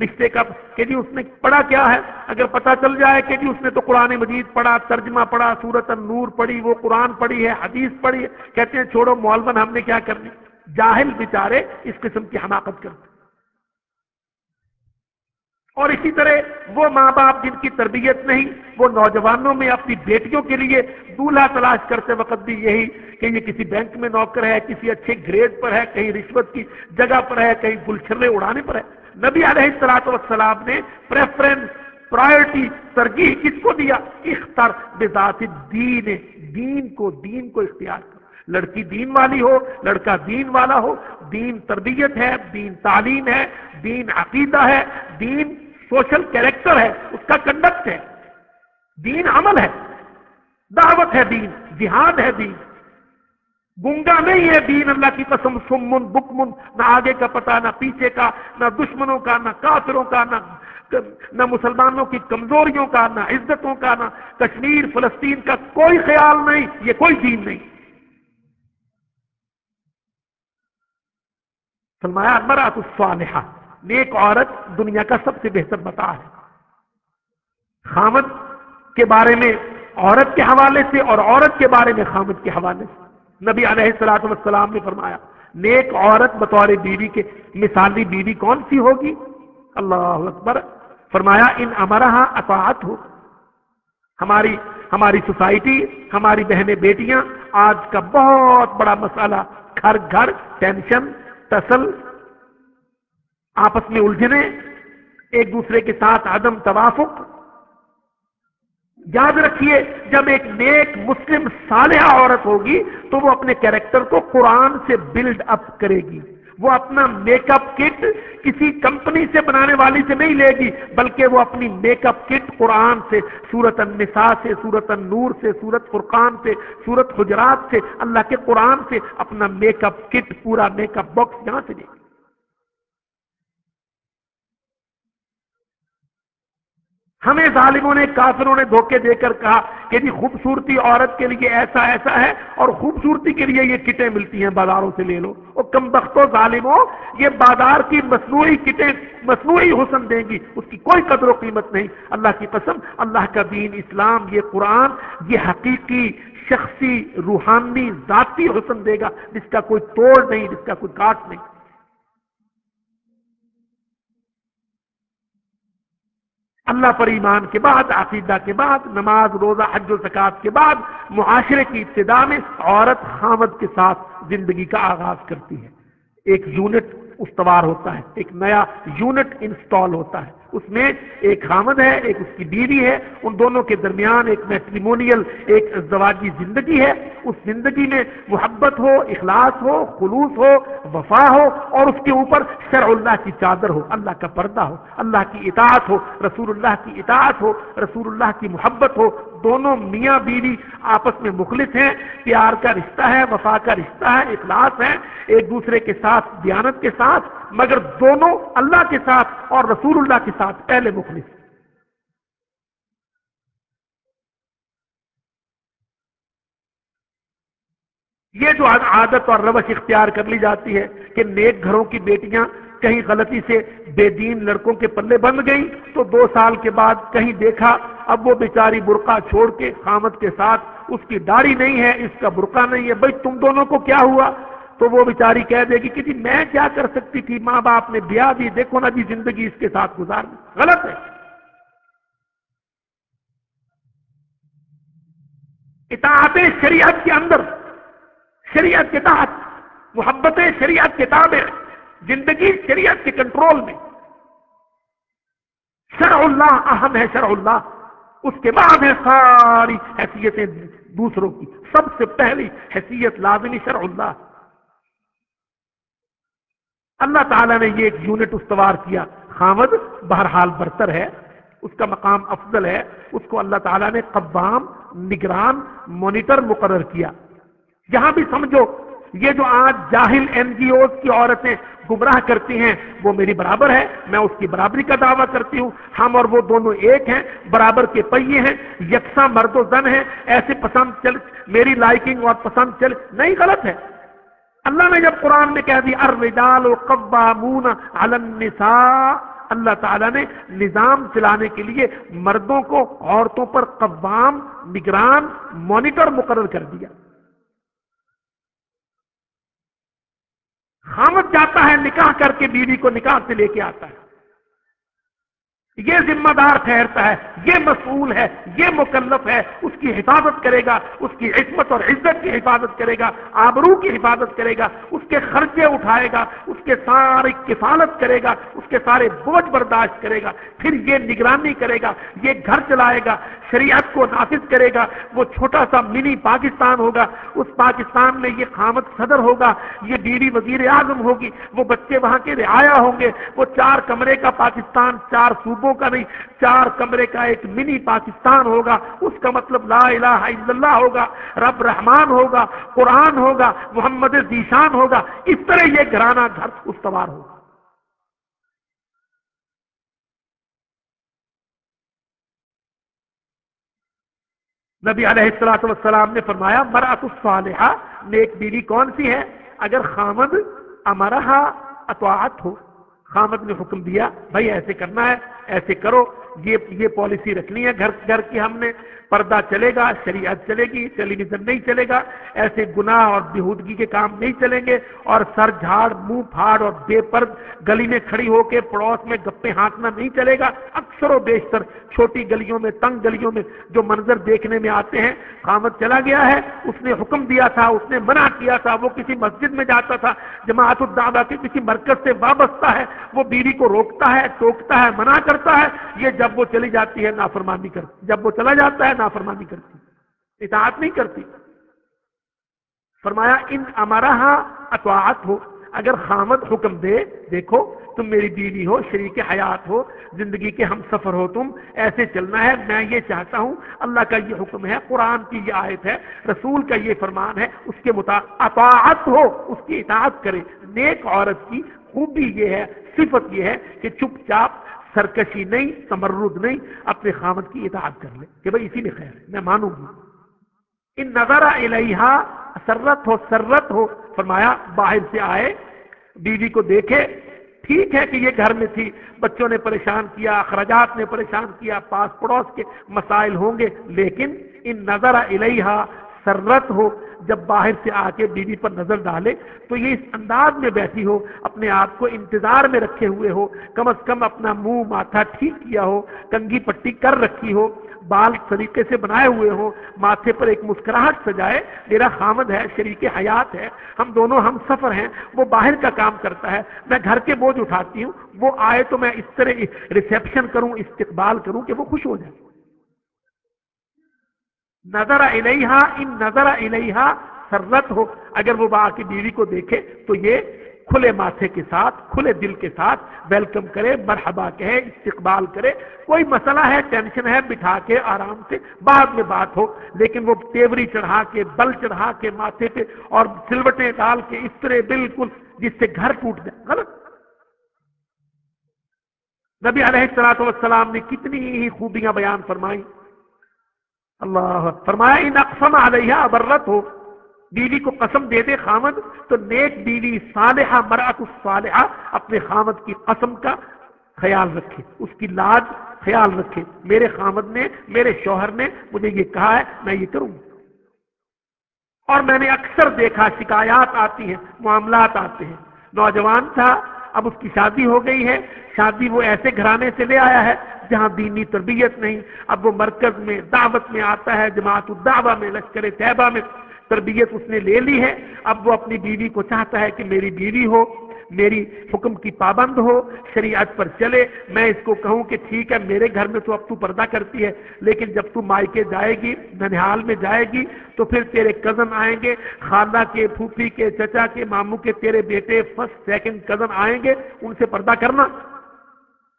رشتے کا کہ جی اس نے پڑھا کیا ہے؟ اگر پتا چل جائے کہ جی اس نے تو قرآن مجید پڑھا، ترجمہ پڑھا سورت النور پڑھی، وہ قرآن پڑھی ہے، حدیث پڑھی ہے، کہتے ہیں چھوڑو معلوم ہم نے کیا کرنی جاہل بچارے اس قسم کی حماقت کرتے اور اسی طرح وہ ماں باپ جن کی تربیت نہیں، وہ نوجوانوں میں اپنی بیٹیوں کے لیے دولہا تلاش کرتے وقت بھی یہی کہ یہ کسی بینک میں نوکر ہے، کسی اچھے گریڈ پر ہے، کہیں رشوت کی جگہ پر ہے، کہیں گلچھرے اڑانے پر ہے۔ نبی علیہ السلاط والسلام نے پریفرنس پرائرٹی ترجیح کس کو دیا؟ اختر بذات دین دین کو دین کو اختیار کر۔ لڑکی دین والی ہو، لڑکا دین والا ہو، دین تربیت ہے، دین تعلیم ہے، دین عقیدہ ہے، دین سوشل کیریکٹر ہے، اس کا کنڈکٹ ہے۔ دین عمل ہے۔ دعوت ہے دین، جہاد ہے دین۔ گنگا نہیں ہے دین، اللہ کی قسم سمن بکمن نہ آگے کا پتا، نہ پیچھے کا، نہ دشمنوں کا، نہ کافروں کا، نہ نہ مسلمانوں کی کمزوریوں کا، نہ عزتوں کا، نہ کشمیر، فلسطین کا کوئی خیال نہیں، یہ کوئی دین نہیں۔ فرمایا، مرات الصالحہ۔ نیک عورت دنیا کا سب سے بہتر بتا ہے۔ خامد کے بارے میں، عورت کے حوالے سے اور عورت کے بارے میں خامد کے حوالے سے۔ نبی علیہ السلاۃ والسلام نے فرمایا، نیک عورت بطور بیوی کے مثالی بیوی کون سی ہوگی؟ اللہ اکبر۔ فرمایا، ان امرہ اطاعت ہو ہماری ہماری سوسائٹی، ہماری بہنیں بیٹیاں، آج کا بہت بڑا مسئلہ۔ گھر گھر، ٹینشن، تسل آپس میں الجھنے ایک دوسرے کے ساتھ عدم توافق۔ یاد رکھیے، جب ایک نیک مسلم صالحہ عورت ہوگی، تو وہ اپنے کیریکٹر کو قرآن سے بلڈ اپ کرے گی۔ وہ اپنا میک اپ کٹ کسی کمپنی سے بنانے والی سے نہیں لے گی، بلکہ وہ اپنی میک اپ کٹ قرآن سے سورت النساء سے سورت النور سے سورت فرقان سے سورت حجرات سے، اللہ کے قرآن سے اپنا میک اپ کٹ، پورا میک اپ باکس یہاں سے لے گی ہمیں ظالموں نے، کافروں نے دھوکے دے کر کہا کہ جی خوبصورتی عورت کے لیے ایسا ایسا ہے اور خوبصورتی کے لیے یہ کٹیں ملتی ہیں بازاروں سے لے لو۔ اور کم بختوں ظالموں، یہ بازار کی مصنوعی کٹیں مصنوعی حسن دیں گی، اس کی کوئی قدر و قیمت نہیں۔ اللہ کی قسم، اللہ کا دین اسلام، یہ قرآن، یہ حقیقی، شخصی، روحانی، ذاتی حسن دے گا، جس کا کوئی توڑ نہیں، جس کا کوئی کاٹ نہیں۔ اللہ پر ایمان کے بعد، عقیدہ کے بعد، نماز، روزہ، حج و زکات کے بعد معاشرے کی ابتدا میں عورت خامد کے ساتھ زندگی کا آغاز کرتی ہے۔ ایک یونٹ استوار ہوتا ہے، ایک نیا یونٹ انسٹال ہوتا ہے۔ اس میں ایک خامد ہے، ایک اس کی بیوی ہے۔ ان دونوں کے درمیان ایک میٹریمونیل ایک زواجی زندگی ہے۔ اس زندگی میں محبت ہو، اخلاص ہو، خلوص ہو، وفا ہو اور اس کے اوپر شرع اللہ کی چادر ہو، اللہ کا پردہ ہو، اللہ کی اطاعت ہو، رسول اللہ کی اطاعت ہو، رسول اللہ کی محبت ہو دونوں میاں بیوی آپس میں مخلص ہیں، پیار کا رشتہ ہے، وفا کا رشتہ ہے، اخلاص ہے ایک دوسرے کے ساتھ، دیانت کے ساتھ، مگر دونوں اللہ کے ساتھ اور رسول اللہ کے ساتھ پہلے مخلص۔ یہ جو عادت اور روش اختیار کر لی جاتی ہے کہ نیک گھروں کی بیٹیاں کہیں غلطی سے بے دین لڑکوں کے پلے بند گئی تو دو سال کے بعد کہیں دیکھا اب وہ بیچاری برقع چھوڑ کے خامد کے ساتھ اس کی داڑھی نہیں ہے، اس کا برقع نہیں ہے۔ بھائی تم دونوں کو کیا ہوا؟ تو وہ بیچاری کہہ دے گی کہ جی میں کیا کر سکتی تھی؟ ماں باپ نے بیاہ دی، دیکھو نا جی زندگی اس کے ساتھ گزار غلط ہے۔ اطاعت شریعت کے اندر، شریعت کے تحت، محبت شریعت کے تابع۔ زندگی شریعت کے کنٹرول میں۔ شرع اللہ اہم ہے شرع اللہ اس کے بعد ہے ساری حیثیتیں دوسروں کی۔ سب سے پہلی حیثیت لازمی شرع اللہ اللہ تعالیٰ نے یہ ایک یونٹ استوار کیا۔ خامد بہرحال برتر ہے۔ اس کا مقام افضل ہے۔ اس کو اللہ تعالیٰ نے قبام نگران، مانیٹر مقرر کیا۔ جہاں بھی سمجھو یہ جو آج جاہل این جی اوز کی عورتیں گمراہ کرتی ہیں، وہ میری برابر ہے، میں اس کی برابری کا دعویٰ کرتی ہوں۔ ہم اور وہ دونوں ایک ہیں، برابر کے پہیے ہیں، یکساں مرد و زن ہیں۔ ایسے پسند چل، میری لائکنگ اور پسند چل نہیں غلط ہے۔ اللہ نے جب قرآن میں کہہ دی، الرجال قوامون علی النساء، اللہ تعالیٰ نے نظام چلانے کے لیے مردوں کو عورتوں پر قوام، نگران، مانیٹر مقرر کر دیا۔ خامد جاتا ہے نکاح کر کے بیوی کو نکاح سے لے کے آتا ہے۔ یہ ذمہ دار ٹھہرتا ہے، یہ مسئول ہے، یہ مکلف ہے، اس کی حفاظت کرے گا، اس کی عصمت اور عزت کی حفاظت کرے گا، آبرو کی حفاظت کرے گا، اس کے خرچے اٹھائے گا، اس کے سارے کفالت کرے گا، اس کے سارے بوجھ برداشت کرے گا، پھر یہ نگرانی کرے گا، یہ گھر چلائے گا، شریعت کو نافذ کرے گا، وہ چھوٹا سا منی پاکستان ہوگا، اس پاکستان میں یہ خامد صدر ہوگا، یہ بیوی وزیر اعظم ہوگی، وہ بچے وہاں کے رعایا ہوں گے، وہ چار کمرے کا پاکستان، چار صوبہ کا نہیں چار کمرے کا ایک منی پاکستان ہوگا، اس کا مطلب لا الہ الا اللہ ہوگا، رب رحمان ہوگا، قرآن ہوگا، محمد ذیشان ہوگا، اس طرح یہ گھرانہ گھر استوار ہوگا۔ نبی علیہ السلام والسلام نے فرمایا مرات الصالحہ، نیک بیوی کون سی ہے؟ اگر خامد امرہا اطاعت ہو، خامد نے حکم دیا، بھائی ایسے کرنا ہے ایسے کرو یہ یہ پالیسی رکھنی ہے گھر گھر کی ہم نے پردہ چلے گا، شریعت چلے گی ٹیلی ویژن نہیں چلے گا، ایسے گناہ اور بےحودگی کے کام نہیں چلیں گے اور سر جھاڑ، منہ پھاڑ اور بے پرد گلی میں کھڑی ہو کے پڑوس میں گپے ہانکنا نہیں چلے گا۔ اکثر و بیشتر چھوٹی گلیوں میں، تنگ گلیوں میں جو منظر دیکھنے میں آتے ہیں، قامت چلا گیا ہے۔ اس نے حکم دیا تھا، اس نے منع کیا تھا، وہ کسی مسجد میں جاتا تھا، جماعت الدعوہ کے کسی مرکز سے وابستہ ہے۔ وہ بیوی کو روکتا ہے، ٹوکتا ہے، منع کرتا ہے۔ یہ جب وہ چلی جاتی ہے، نافرمانی کرتی جب وہ چلا جاتا ہے نافرمانی کرتی، اطاعت نہیں کرتی۔ فرمایا، ان ہمارا ہاں اطاعت ہو، اگر خامد حکم دے، دیکھو، تم میری بیوی ہو، شریک حیات ہو، زندگی کے ہم سفر ہو، تم ایسے چلنا ہے، میں یہ چاہتا ہوں، اللہ کا یہ حکم ہے، قرآن کی یہ آیت ہے، رسول کا یہ فرمان ہے، اس کے مطابق اطاعت ہو، اس کی اطاعت کرے۔ نیک عورت کی خوبی یہ ہے، صفت یہ ہے کہ چپ چاپ سرکشی نہیں، تمرد نہیں، اپنے خامد کی اطاعت کر لے کہ بھائی اسی میں خیر ہے، میں مانوں گی۔ ان نظر الہا سرت ہو سرت ہو۔ فرمایا، باہر سے آئے، بیوی کو دیکھے، ٹھیک ہے کہ یہ گھر میں تھی، بچوں نے پریشان کیا، اخراجات نے پریشان کیا، پاس پڑوس کے مسائل ہوں گے، لیکن ان نظر الہا سرت ہو جب باہر سے آ کے بیوی پر نظر ڈالے تو یہ اس انداز میں بیٹھی ہو، اپنے آپ کو انتظار میں رکھے ہوئے ہو، کم از کم اپنا منہ، ماتھا ٹھیک کیا ہو، کنگھی پٹی کر رکھی ہو، بال طریقے سے بنائے ہوئے ہو، ماتھے پر ایک مسکراہٹ سجائے، میرا خامد ہے، شریک حیات ہے، ہم دونوں ہم سفر ہیں، وہ باہر کا کام کرتا ہے، میں گھر کے بوجھ اٹھاتی ہوں، وہ آئے تو میں اس طرح ریسیپشن کروں، استقبال کروں کہ وہ خوش ہو جائے۔ نظر الہا ان نظر الہا سرت ہو۔ اگر وہ با کی بیوی کو دیکھے تو یہ کھلے ماتھے کے ساتھ، کھلے دل کے ساتھ ویلکم کرے، مرحبا کہے، استقبال کرے۔ کوئی مسئلہ ہے، ٹینشن ہے، بٹھا کے آرام سے بعد میں بات ہو۔ لیکن وہ تیوری چڑھا کے، بل چڑھا کے ماتھے پہ اور سلوٹیں ڈال کے اس طرح بالکل جس سے گھر ٹوٹ جائے۔ غلط۔ نبی علیہ السلاط والسلام نے کتنی ہی خوبیاں بیان فرمائی اللہ فرمایا، ان اقسم علیہ ابرت ہو بیوی کو قسم دے دے خامد، تو نیک بیوی صالحہ مرات الصالحہ، اپنے خامد کی قسم کا خیال رکھے، اس کی لاج خیال رکھے۔ میرے خامد نے، میرے شوہر نے مجھے یہ کہا ہے، میں یہ کروں۔ اور میں نے اکثر دیکھا، شکایات آتی ہیں، معاملات آتے ہیں۔ نوجوان تھا اب اس کی شادی ہو گئی ہے۔ شادی وہ ایسے گھرانے سے لے آیا ہے جہاں دینی تربیت نہیں۔ اب وہ مرکز میں، دعوت میں آتا ہے، جماعت الدعوہ میں، لشکر طیبہ میں تربیت اس نے لے لی ہے۔ اب وہ اپنی بیوی کو چاہتا ہے کہ میری بیوی ہو۔ میری حکم کی پابند ہو، شریعت پر چلے۔ میں اس کو کہوں کہ ٹھیک ہے، میرے گھر میں تو اب تو پردہ کرتی ہے، لیکن جب تو مائکے جائے گی ننحال میں جائے گی، تو پھر تیرے کزن آئیں گے۔ خالہ کے، پھوپھی کے، چچا کے، ماموں کے، تیرے بیٹے فرسٹ سیکنڈ کزن آئیں گے، ان سے پردہ کرنا۔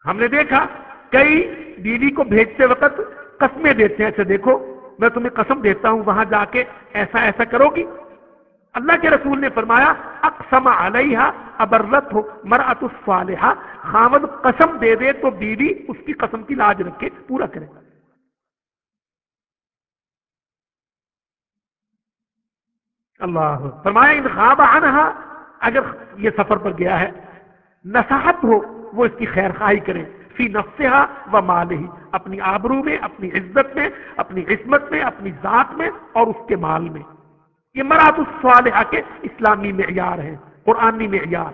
ہم نے دیکھا، کئی بیوی کو بھیجتے وقت قسمیں دیتے ہیں۔ اچھا دیکھو، میں تمہیں قسم دیتا ہوں، وہاں جا کے ایسا ایسا کرو گی۔ اللہ کے رسول نے فرمایا، اقسم علیہ ابرت ہو مرات الصالحہ خامد قسم دے دے تو بیوی اس کی قسم کی لاج رکھے پورا کرے اللہ، فرمایا، ان خواب عنہا، اگر یہ سفر پر گیا ہے نصاحت ہو وہ اس کی خیر خواہی کرے۔ فی نفسہا و مال ہی اپنی آبرو میں، اپنی عزت میں، اپنی عصمت میں، اپنی ذات میں اور اس کے مال میں۔ یہ مراد الصالحہ کے اسلامی معیار ہیں، قرآنی معیار،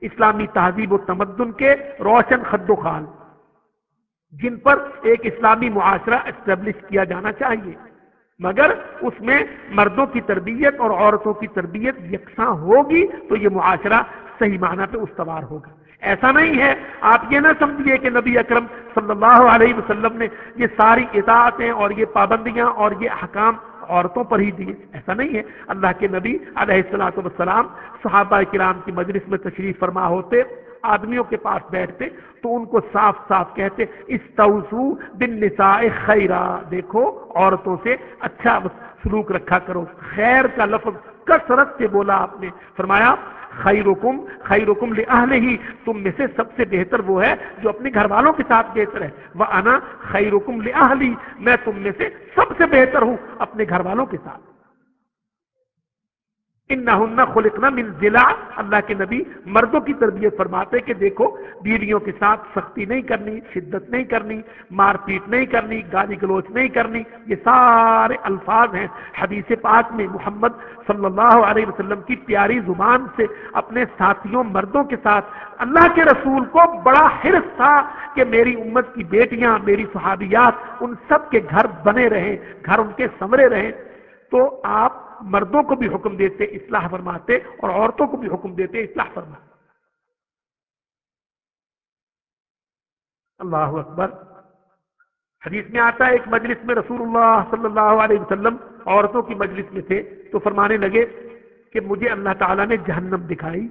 اسلامی تہذیب و تمدن کے روشن خد و خال، جن پر ایک اسلامی معاشرہ اسٹیبلش کیا جانا چاہیے۔ مگر اس میں مردوں کی تربیت اور عورتوں کی تربیت یکساں ہوگی تو یہ معاشرہ صحیح معنی پہ استوار ہوگا۔ ایسا نہیں ہے، آپ یہ نہ سمجھیے کہ نبی اکرم صلی اللہ علیہ وسلم نے یہ ساری اطاعتیں اور یہ پابندیاں اور یہ حکام عورتوں پر ہی دیے ایسا نہیں ہے۔ اللہ کے نبی علیہ السلاۃ والسلام صحابہ کرام کی مجلس میں تشریف فرما ہوتے، آدمیوں کے پاس بیٹھتے تو ان کو صاف صاف کہتے اس توسو بن نساء خیرہ دیکھو، عورتوں سے اچھا سلوک رکھا کرو۔ خیر کا لفظ کثرت سے بولا آپ نے۔ فرمایا خیرکم خیرکم لأہل ہی تم میں سے سب سے بہتر وہ ہے جو اپنے گھر والوں کے ساتھ بہتر ہے وہ انا خیرکم لأہلی، میں تم میں سے سب سے بہتر ہوں اپنے گھر والوں کے ساتھ۔ ان خلقنا من ضلع۔ اللہ کے نبی مردوں کی تربیت فرماتے کہ دیکھو، بیویوں کے ساتھ سختی نہیں کرنی، شدت نہیں کرنی، مار پیٹ نہیں کرنی، گالی گلوچ نہیں کرنی۔ یہ سارے الفاظ ہیں۔ حدیث پاک میں محمد صلی اللہ علیہ وسلم کی پیاری زبان سے اپنے ساتھیوں مردوں کے ساتھ اللہ کے رسول کو بڑا حرص تھا کہ میری امت کی بیٹیاں، میری صحابیات ان سب کے گھر بنے رہیں، گھر ان کے سمرے رہیں۔ تو آپ مردوں کو بھی حکم دیتے، اصلاح فرماتے اور عورتوں کو بھی حکم دیتے، اصلاح فرماتے۔ اللہ اکبر۔ حدیث میں آتا ہے، ایک مجلس میں رسول اللہ صلی اللہ علیہ وسلم عورتوں کی مجلس میں تھے تو فرمانے لگے کہ مجھے اللہ تعالیٰ نے جہنم دکھائی۔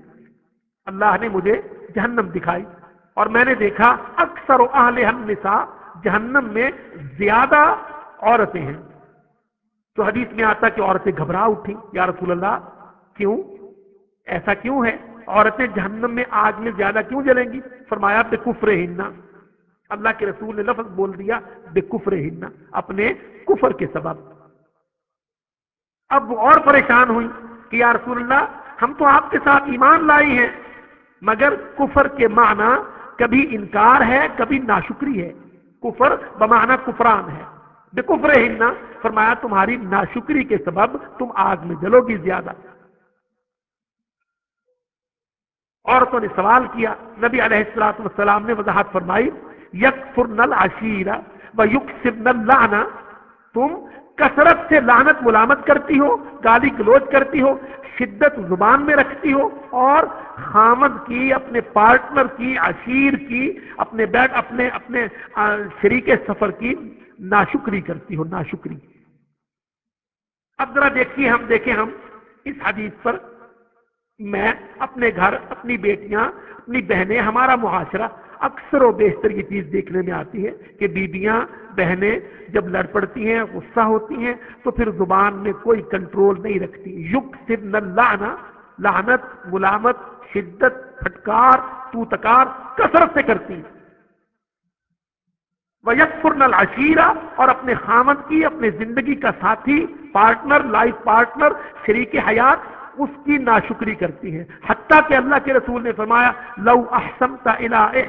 اللہ نے مجھے جہنم دکھائی۔ اور میں نے دیکھا اکثر و اہل النساء جہنم میں زیادہ عورتیں ہیں۔ تو حدیث میں آتا کہ عورتیں گھبرا اٹھی یا رسول اللہ، کیوں؟ ایسا کیوں ہے؟ عورتیں جہنم میں آگ میں زیادہ کیوں جلیں گی؟ فرمایا بے کفر ہننا اللہ کے رسول نے لفظ بول دیا بے کفر ہننا اپنے کفر کے سبب۔ اب وہ اور پریشان ہوئی کہ، یا رسول اللہ، ہم تو آپ کے ساتھ ایمان لائی ہیں، مگر کفر کے معنی کبھی انکار ہے، کبھی ناشکری ہے۔ کفر بمعنی کفران ہے۔ بے ہننا فرمایا تمہاری ناشکری کے سبب تم آگ میں جلو گی زیادہ۔ عورتوں نے سوال کیا، نبی علیہ السلاط والسلام نے وضاحت فرمائی یک فر عشیرہ و لانا تم کثرت سے لانت ملامت کرتی ہو، گالی گلوچ کرتی ہو، شدت زبان میں رکھتی ہو اور خامد کی، اپنے پارٹنر کی، عشیر کی، اپنے بیٹ، اپنے اپنے شریک سفر کی ناشکری کرتی ہو ناشکری۔ اب ذرا دیکھیے، ہم دیکھیں، ہم اس حدیث پر میں اپنے گھر، اپنی بیٹیاں، اپنی بہنیں، ہمارا معاشرہ اکثر و بیشتر یہ چیز دیکھنے میں آتی ہے کہ بیبیاں، بہنیں جب لڑ پڑتی ہیں، غصہ ہوتی ہیں، تو پھر زبان میں کوئی کنٹرول نہیں رکھتی۔ یق صرف لانا لانت ملامت، شدت، پھٹکار تو تکار کثرت سے کرتی۔ ہیں وہ یکفر نل اور اپنے خامد کی، اپنے زندگی کا ساتھی، پارٹنر، لائف پارٹنر، شریک حیات اس کی ناشکری کرتی ہیں۔ حتیٰ کہ اللہ کے رسول نے فرمایا، لو احسنت الى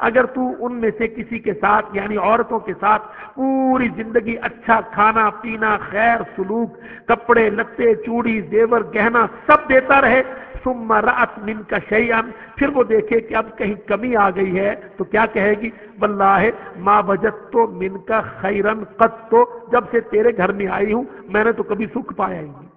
اگر تو ان میں سے کسی کے ساتھ یعنی عورتوں کے ساتھ پوری زندگی اچھا کھانا، پینا، خیر، سلوک، کپڑے، لتے، چوڑی، زیور، گہنا سب دیتا رہے، ثم رأت من کا شیئن پھر وہ دیکھے کہ اب کہیں کمی آ گئی ہے، تو کیا کہے گی؟ واللہ ما بجت تو من کا خیرن قط، تو جب سے تیرے گھر میں آئی ہوں، میں نے تو کبھی سکھ پایا ہی نہیں۔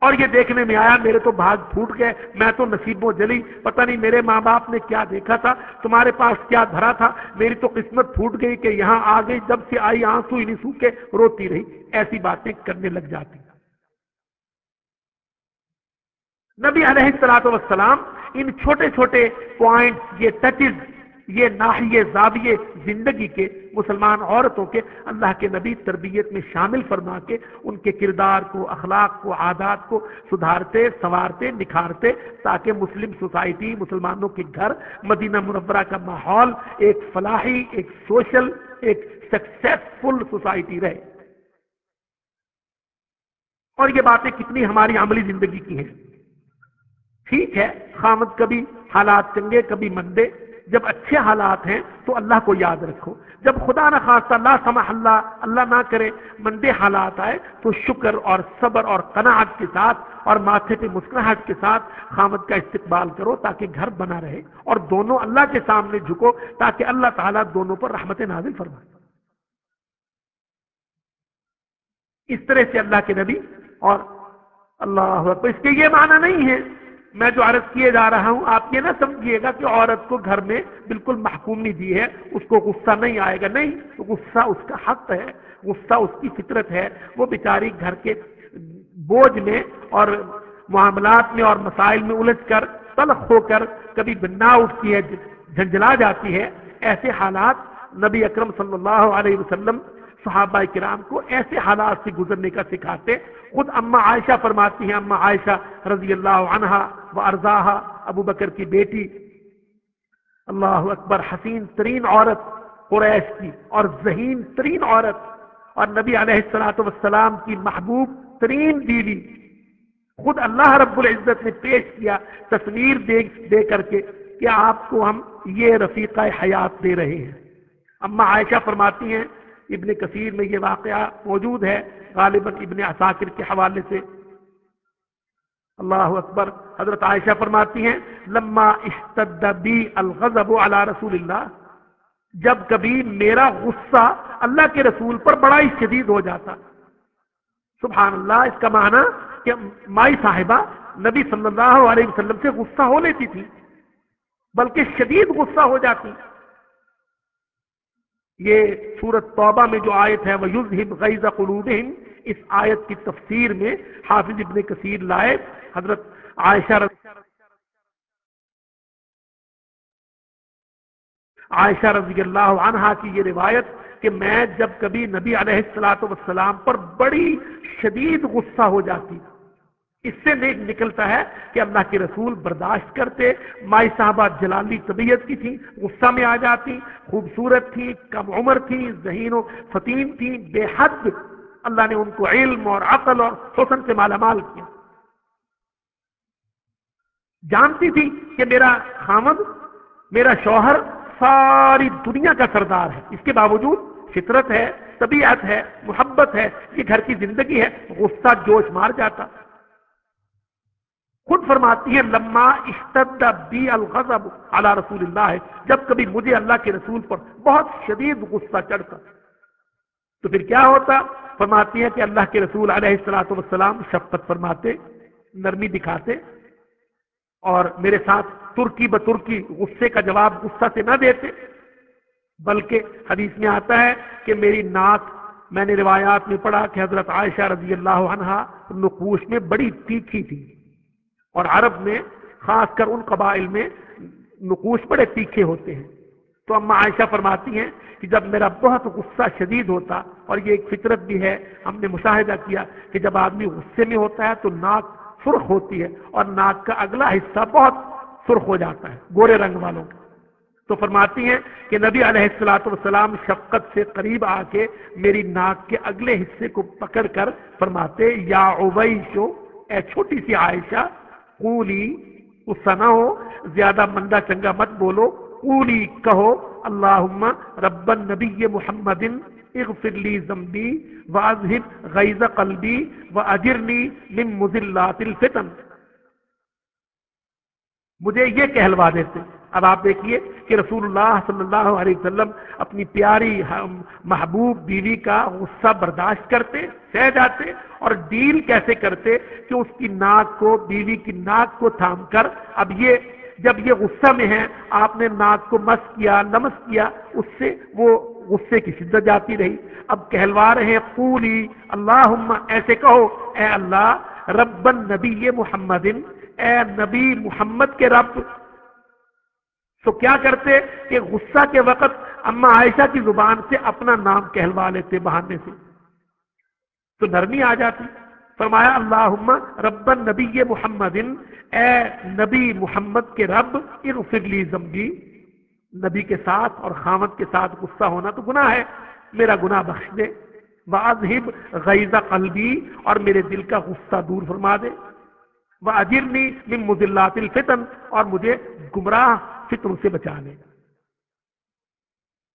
اور یہ دیکھنے میں آیا، میرے تو بھاگ پھوٹ گئے، میں تو نصیبوں جلی۔ پتہ نہیں میرے ماں باپ نے کیا دیکھا تھا، تمہارے پاس کیا دھرا تھا۔ میری تو قسمت پھوٹ گئی کہ یہاں آ گئی، جب سے آئی آنسو ہی نہیں سوکھے، روتی رہی۔ ایسی باتیں کرنے لگ جاتی۔ نبی علیہ السلاط وسلام ان چھوٹے چھوٹے پوائنٹس یہ ٹچز یہ ناحیے زاویے زندگی کے مسلمان عورتوں کے اللہ کے نبی تربیت میں شامل فرما کے ان کے کردار کو، اخلاق کو، عادات کو سدھارتے، سنوارتے، نکھارتے تاکہ مسلم سوسائٹی مسلمانوں کے گھر، مدینہ مربرہ کا ماحول ایک فلاحی، ایک سوشل، ایک سکسیسفل سوسائٹی رہے۔ اور یہ باتیں کتنی ہماری عملی زندگی کی ہیں۔ ٹھیک ہے، خامد کبھی حالات چنگے، کبھی مندے جب اچھے حالات ہیں تو اللہ کو یاد رکھو۔ جب خدا نہ خاصہ اللہ سمح اللہ اللہ نہ کرے، مندے حالات آئے تو شکر اور صبر اور قناعت کے ساتھ اور ماتھے پہ مسکراہٹ کے ساتھ خامد کا استقبال کرو تاکہ گھر بنا رہے اور دونوں اللہ کے سامنے جھکو تاکہ اللہ تعالیٰ دونوں پر رحمت نازل فرمائے۔ اس طرح سے اللہ کے نبی اور اللہ اس کے یہ معنی نہیں ہے میں جو عرض کیے جا رہا ہوں، آپ یہ نہ سمجھیے گا کہ عورت کو گھر میں بالکل محکومی دی ہے، اس کو غصہ نہیں آئے گا۔ نہیں، غصہ اس کا حق ہے، غصہ اس کی فطرت ہے۔ وہ بیچاری گھر کے بوجھ میں اور معاملات میں اور مسائل میں الجھ کر، تلخ ہو کر کبھی بنا اٹھتی ہے جھنجلا جاتی ہے۔ ایسے حالات نبی اکرم صلی اللہ علیہ وسلم صحابہ کرام کو ایسے حالات سے گزرنے کا سکھاتے خود اما عائشہ فرماتی ہیں اما عائشہ رضی اللہ عنہا و ارزاہا ابو بکر کی بیٹی، اللہ اکبر، حسین ترین عورت قریش کی اور ذہین ترین عورت اور نبی علیہ السلاۃ والسلام کی محبوب ترین بیوی۔ خود اللہ رب العزت نے پیش کیا تصویر دے دے کر کے کہ آپ کو ہم یہ رفیقہ حیات دے رہے ہیں۔ اما عائشہ فرماتی ہیں، ابن کثیر میں یہ واقعہ موجود ہے۔ غالباً ابن عساکر کے حوالے سے۔ اللہ اکبر۔ حضرت عائشہ فرماتی ہیں، لما اشتد بی الغضب علی رسول اللہ۔ جب کبھی میرا غصہ اللہ کے رسول پر بڑا ہی شدید ہو جاتا۔ سبحان اللہ، اس کا معنی کہ مائی صاحبہ نبی صلی اللہ علیہ وسلم سے غصہ ہو لیتی تھی، بلکہ شدید غصہ ہو جاتی۔ یہ سورت توبہ میں جو آیت ہے وہ یوز غیز قلوبہم اس آیت کی تفسیر میں حافظ ابن کثیر لائے، حضرت عائشہ رضی عائشہ رضی اللہ عنہا کی یہ روایت کہ میں جب کبھی نبی علیہ السلاۃ والسلام پر بڑی شدید غصہ ہو جاتی، اس سے نیک نکلتا ہے کہ اللہ کے رسول برداشت کرتے، مائی صاحبہ جلالی طبیعت کی تھی، غصہ میں آ جاتی، خوبصورت تھی، کم عمر تھی، ذہین و فتیم تھی، بے حد اللہ نے ان کو علم اور عقل اور حسن سے مالا مال کیا۔ جانتی تھی کہ میرا خامد، میرا شوہر ساری دنیا کا سردار ہے۔ اس کے باوجود فطرت ہے، طبیعت ہے، محبت ہے، یہ گھر کی زندگی ہے، غصہ، جوش مار جاتا۔ خود فرماتی ہے، لما اشتد بی الغضب علی رسول اللہ۔ ہے جب کبھی مجھے اللہ کے رسول پر بہت شدید غصہ چڑھتا۔ تو پھر کیا ہوتا؟ فرماتی ہے کہ اللہ کے رسول علیہ السلاۃ والسلام شفقت فرماتے، نرمی دکھاتے اور میرے ساتھ ترکی بترکی غصے کا جواب غصہ سے نہ دیتے، بلکہ حدیث میں آتا ہے کہ میری ناک، میں نے روایات میں پڑھا کہ حضرت عائشہ رضی اللہ عنہا نقوش میں بڑی تیکھی تھی اور عرب میں، خاص کر ان قبائل میں، نقوش بڑے تیکھے ہوتے ہیں۔ تو اما عائشہ فرماتی ہیں کہ جب میرا بہت غصہ شدید ہوتا اور یہ ایک فطرت بھی ہے، ہم نے مشاہدہ کیا کہ جب آدمی غصے میں ہوتا ہے تو ناک سرخ ہوتی ہے اور ناک کا اگلا حصہ بہت سرخ ہو جاتا ہے، گورے رنگ والوں کا تو فرماتی ہیں کہ نبی علیہ السلاۃ والسلام شفقت سے قریب آ کے میری ناک کے اگلے حصے کو پکڑ کر فرماتے، یا اویشو اے چھوٹی سی عائشہ، قولی غصہ نہ ہو زیادہ مندا چنگا مت بولو قولی کہو اللہ رب نبی محمد اغفر لی زمبی واضح غیظ قلبی و اجرنی من مزلات الفتن۔ مجھے یہ کہلوا دیتے۔ اب آپ دیکھیے کہ رسول اللہ صلی اللہ علیہ وسلم اپنی پیاری محبوب بیوی کا غصہ برداشت کرتے، سہ جاتے اور ڈیل کیسے کرتے کہ اس کی ناک کو، بیوی کی ناک کو تھام کر اب یہ جب یہ غصہ میں ہے آپ نے ناک کو مس کیا، نمس کیا، اس سے وہ غصے کی شدت جاتی رہی۔ اب کہلوا رہے ہیں پولی اللہ ایسے کہو، اے اللہ ربن نبی محمد، اے نبی محمد کے رب۔ تو کیا کرتے کہ غصہ کے وقت اما عائشہ کی زبان سے اپنا نام کہلوا لیتے بہانے سے۔ تو نرمی آ جاتی۔ فرمایا اللہ رب نبی محمد، اے نبی محمد کے رب ارفلی زمبی نبی کے ساتھ اور خامد کے ساتھ غصہ ہونا تو گناہ ہے، میرا گناہ بخش دے۔ واضح غیزہ قلبی اور میرے دل کا غصہ دور فرما دے۔ وہ اجرنی من مزلات الفتن اور مجھے گمراہ فطر سے بچا لے۔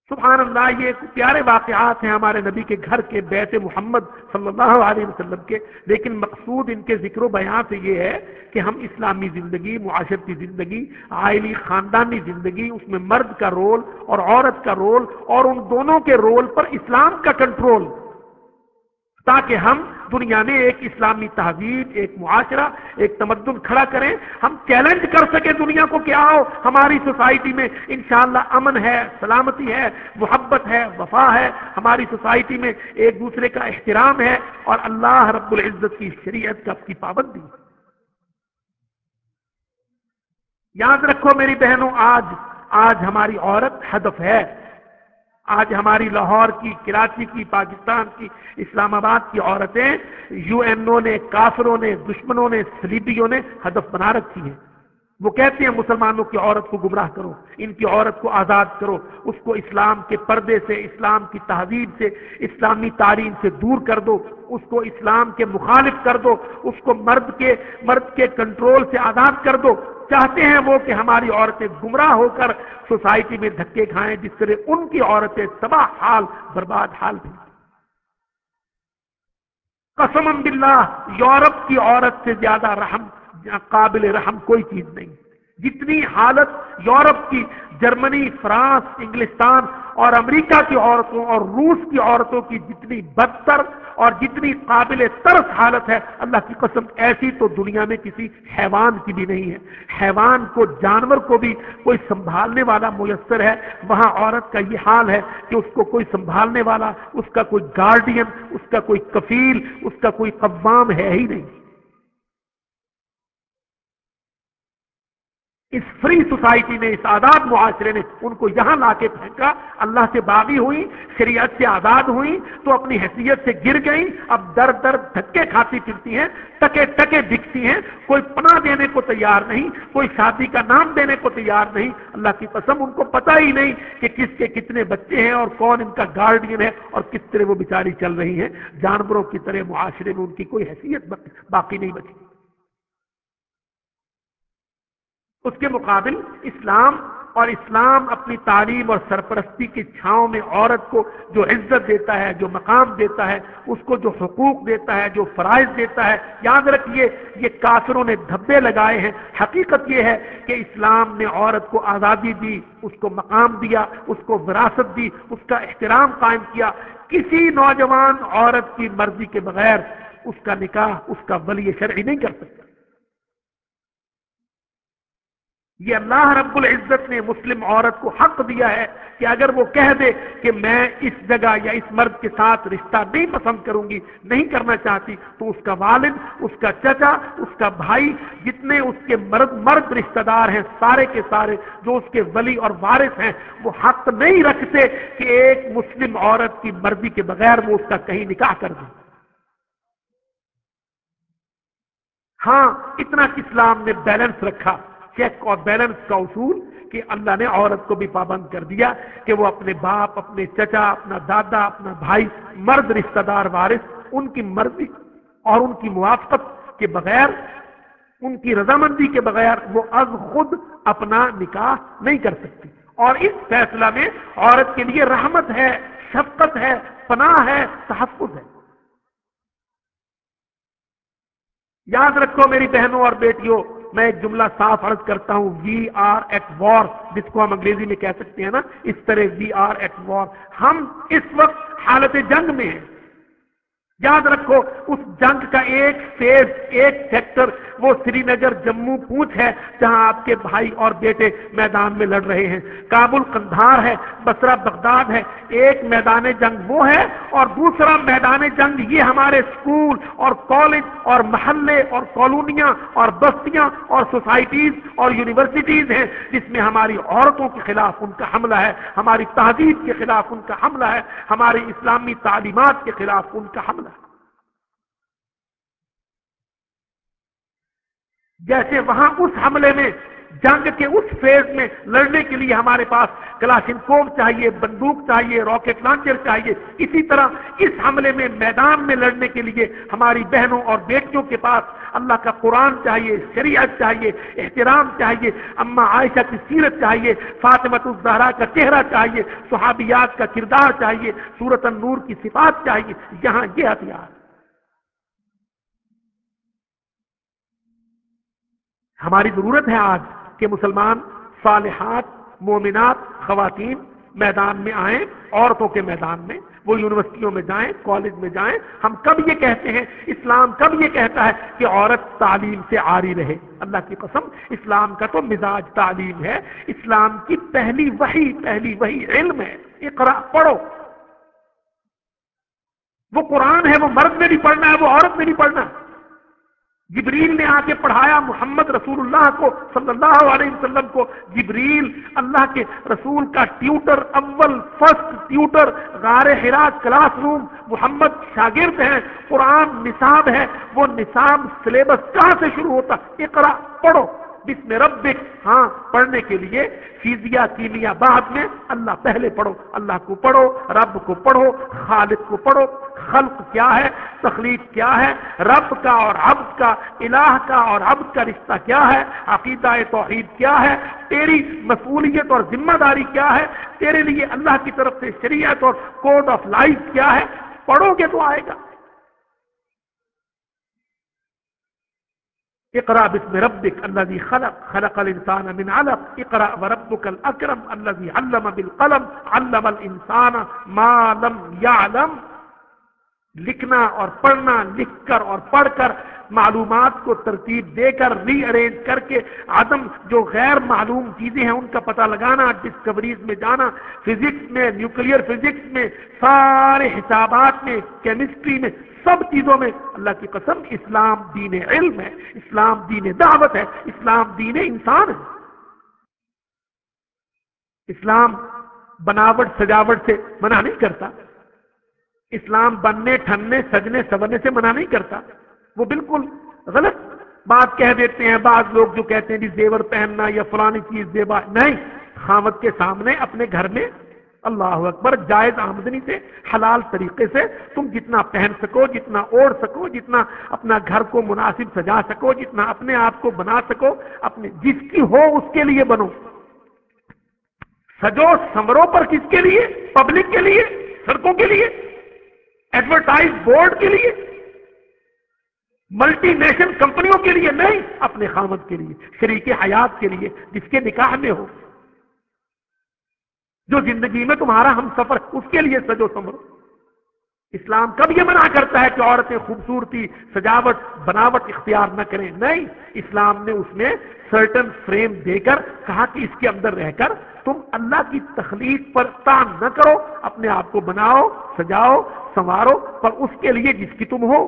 سبحان اللہ، یہ پیارے واقعات ہیں ہمارے نبی کے گھر کے بیت محمد صلی اللہ علیہ وسلم کے۔ لیکن مقصود ان کے ذکر و بیان سے یہ ہے کہ ہم اسلامی زندگی، معاشرتی زندگی آئلی خاندانی زندگی، اس میں مرد کا رول اور عورت کا رول اور ان دونوں کے رول پر اسلام کا کنٹرول۔ تاکہ ہم دنیا میں ایک اسلامی تہذیب، ایک معاشرہ، ایک تمدن کھڑا کریں، ہم چیلنج کر سکیں دنیا کو کیا ہو ہماری سوسائٹی میں انشاءاللہ امن ہے، سلامتی ہے، محبت ہے، وفا ہے، ہماری سوسائٹی میں ایک دوسرے کا احترام ہے اور اللہ رب العزت کی شریعت کا کی پابندی۔ یاد رکھو میری بہنوں، آج آج ہماری عورت ہدف ہے۔ آج ہماری لاہور کی، کراچی کی، پاکستان کی، اسلام آباد کی عورتیں یو این او نے، کافروں نے، دشمنوں نے سلیبیوں نے ہدف بنا رکھی ہیں۔ وہ کہتے ہیں مسلمانوں کی عورت کو گمراہ کرو، ان کی عورت کو آزاد کرو، اس کو اسلام کے پردے سے، اسلام کی تہذیب سے، اسلامی تعلیم سے دور کر دو، اس کو اسلام کے مخالف کر دو، اس کو مرد کے مرد کے کنٹرول سے آزاد کر دو۔ چاہتے ہیں وہ کہ ہماری عورتیں گمراہ ہو کر سوسائٹی میں دھکے کھائیں، جس طرح ان کی عورتیں تباہ حال، برباد حال بھی قسم باللہ، یورپ کی عورت سے زیادہ رحم قابل رحم کوئی چیز نہیں۔ جتنی حالت یورپ کی، جرمنی، فرانس، انگلستان اور امریکہ کی عورتوں اور روس کی عورتوں کی جتنی بدتر اور جتنی قابل ترس حالت ہے، اللہ کی قسم ایسی تو دنیا میں کسی حیوان کی بھی نہیں ہے۔ حیوان کو، جانور کو بھی کوئی سنبھالنے والا میسر ہے۔ وہاں عورت کا یہ حال ہے کہ اس کو کوئی سنبھالنے والا، اس کا کوئی گارڈین اس کا کوئی کفیل، اس کا کوئی قوام ہے ہی نہیں۔ اس فری سوسائٹی نے اس آزاد معاشرے نے ان کو یہاں لا کے پھینکا، اللہ سے باغی ہوئی، شریعت سے آزاد ہوئی، تو اپنی حیثیت سے گر گئی اب در در دھکے کھاتی پھرتی ہیں، ٹکے ٹکے دکھتی ہیں۔ کوئی پناہ دینے کو تیار نہیں، کوئی شادی کا نام دینے کو تیار نہیں۔ اللہ کی قسم، ان کو پتہ ہی نہیں کہ کس کے کتنے بچے ہیں اور کون ان کا گارڈین ہے اور کس طرح وہ بیچاری چل رہی ہیں۔ جانوروں کی طرح معاشرے میں ان کی کوئی حیثیت باقی نہیں بچی۔ اس کے مقابل اسلام اور اسلام اپنی تعلیم اور سرپرستی کی چھاؤں میں عورت کو جو عزت دیتا ہے، جو مقام دیتا ہے، اس کو جو حقوق دیتا ہے، جو فرائض دیتا ہے، یاد رکھیے، یہ کافروں نے دھبے لگائے ہیں۔ حقیقت یہ ہے کہ اسلام نے عورت کو آزادی دی، اس کو مقام دیا، اس کو وراثت دی، اس کا احترام قائم کیا۔ کسی نوجوان عورت کی مرضی کے بغیر اس کا نکاح، اس کا ولی شرعی نہیں کر سکتا۔ یہ اللہ رب العزت نے مسلم عورت کو حق دیا ہے کہ اگر وہ کہہ دے کہ میں اس جگہ یا اس مرد کے ساتھ رشتہ نہیں پسند کروں گی، نہیں کرنا چاہتی، تو اس کا والد، اس کا چچا، اس کا بھائی، جتنے اس کے مرد مرد رشتہ دار ہیں، سارے کے سارے جو اس کے ولی اور وارث ہیں، وہ حق نہیں رکھتے کہ ایک مسلم عورت کی مرضی کے بغیر وہ اس کا کہیں نکاح کر دیں ہاں اتنا اسلام نے بیلنس رکھا۔ چیک اور بیلنس کا اصول کہ اللہ نے عورت کو بھی پابند کر دیا کہ وہ اپنے باپ، اپنے چچا، اپنا دادا، اپنا بھائی، مرد رشتہ دار وارث، ان کی مرضی اور ان کی موافقت کے بغیر، ان کی رضامندی کے بغیر وہ از خود اپنا نکاح نہیں کر سکتی۔ اور اس فیصلہ میں عورت کے لیے رحمت ہے، شفقت ہے، پناہ ہے، تحفظ ہے۔ یاد رکھو میری بہنوں اور بیٹیوں میں ایک جملہ صاف عرض کرتا ہوں وی آر ایٹ وار جس کو ہم انگریزی میں کہہ سکتے ہیں نا، اس طرح وی آر ایٹ وار ہم اس وقت حالت جنگ میں ہیں۔ یاد رکھو، اس جنگ کا ایک فیز ایک سیکٹر وہ سری نگر جموں پوچھ ہے، جہاں آپ کے بھائی اور بیٹے میدان میں لڑ رہے ہیں۔ کابل کندھار ہے، بسرا بغداد ہے۔ ایک میدان جنگ وہ ہے اور دوسرا میدان جنگ یہ ہمارے اسکول اور کالج اور محلے اور کالونیاں اور بستیاں اور سوسائٹیز اور یونیورسٹیز ہیں، جس میں ہماری عورتوں کے خلاف ان کا حملہ ہے، ہماری تہذیب کے خلاف ان کا حملہ ہے، ہماری اسلامی تعلیمات کے خلاف ان کا حملہ ہے۔ جیسے وہاں اس حملے میں، جنگ کے اس فیز میں لڑنے کے لیے ہمارے پاس کلاشنکوب چاہیے، بندوق چاہیے، راکٹ لانچر چاہیے، اسی طرح اس حملے میں میدان میں لڑنے کے لیے ہماری بہنوں اور بیٹیوں کے پاس اللہ کا قرآن چاہیے، شریعت چاہیے، احترام چاہیے اما عائشہ کی سیرت چاہیے فاطمت الزہرا کا چہرہ چاہیے، صحابیات کا کردار چاہیے سورت النور کی صفات چاہیے، یہاں یہ ہتھیار۔ ہماری ضرورت ہے آج کہ مسلمان، صالحات، مومنات، خواتین میدان میں آئیں، عورتوں کے میدان میں، وہ یونیورسٹیوں میں جائیں، کالج میں جائیں۔ ہم کب یہ کہتے ہیں؟ اسلام کب یہ کہتا ہے کہ عورت تعلیم سے آری رہے؟ اللہ کی قسم، اسلام کا تو مزاج تعلیم ہے۔ اسلام کی پہلی وہی پہلی وہی علم ہے۔ اقرا، پڑھو۔ وہ قرآن ہے، وہ مرد میں نہیں پڑھنا ہے، وہ عورت میں نہیں پڑھنا ہے۔ جبریل نے آ کے پڑھایا محمد رسول اللہ کو، صلی اللہ علیہ وسلم کو۔ جبریل اللہ کے رسول کا ٹیوٹر، اول فرسٹ ٹیوٹر، غار ہرا کلاس روم محمد شاگرد ہیں، قرآن نصاب ہے۔ وہ نصاب سلیبس کہاں سے شروع ہوتا؟ اقرا پڑھو۔ بسم ربک۔ ہاں پڑھنے کے لیے فیزیا کیمیا، بعد میں اللہ پہلے پڑھو۔ اللہ کو پڑھو، رب کو پڑھو خالد کو پڑھو۔ خلق کیا ہے، تخلیق کیا ہے، رب کا اور عبد کا، الہ کا اور عبد کا رشتہ کیا ہے، عقیدہ توحید کیا ہے، تیری مسئولیت اور ذمہ داری کیا ہے، تیرے لیے اللہ کی طرف سے شریعت اور کوڈ آف لائف کیا ہے، پڑھو گے تو آئے گا۔ اقرا بسم ربك الذي خلق خلق الانسان من علق اقرا وربك الاكرم الذي علم بالقلم، علم الانسان ما لم يعلم۔ لکھنا اور پڑھنا، لکھ کر اور پڑھ کر معلومات کو ترتیب دے کر ری ارینج کر کے عدم جو غیر معلوم چیزیں ہیں ان کا پتہ لگانا ڈسکوریز میں جانا فزکس میں نیوکلیر فزکس میں، سارے حسابات میں کیمسٹری میں، سب چیزوں میں۔ اللہ کی قسم، اسلام دین علم ہے، اسلام دین دعوت ہے، اسلام دین انسان ہے۔ اسلام بناوٹ، سجاوٹ سے منع نہیں کرتا۔ اسلام بننے، ٹھننے، سجنے سورنے سے منع نہیں کرتا۔ وہ بالکل غلط بات کہہ دیتے ہیں۔ بعض لوگ جو کہتے ہیں جی زیور پہننا یا فلانی چیز زیبا، نہیں۔ خامد کے سامنے اپنے گھر میں اللہ اکبر جائز آمدنی سے، حلال طریقے سے تم جتنا پہن سکو، جتنا اوڑھ سکو، جتنا اپنا گھر کو مناسب سجا سکو، جتنا اپنے آپ کو بنا سکو، اپنے جس کی ہو اس کے لیے بنو۔ سجو سمرو پر کس کے لیے؟ پبلک کے لیے؟ سڑکوں کے لیے؟ ایڈورٹائز بورڈ کے لیے، ملٹی نیشنل کمپنیوں کے لیے نہیں، اپنے خامد کے لیے، شریک حیات کے لیے، جس کے نکاح میں ہو، جو زندگی میں تمہارا ہم سفر اس کے لیے سجو سمرو اسلام کب یہ منع کرتا ہے کہ عورتیں خوبصورتی، سجاوٹ، بناوٹ اختیار نہ کریں؟ نہیں، اسلام نے اس میں سرٹن فریم دے کر کہا کہ اس کے اندر رہ کر تم اللہ کی تخلیق پر تان نہ کرو، اپنے آپ کو بناؤ، سجاؤ، سنوارو، پر اس کے لیے جس کی تم ہو۔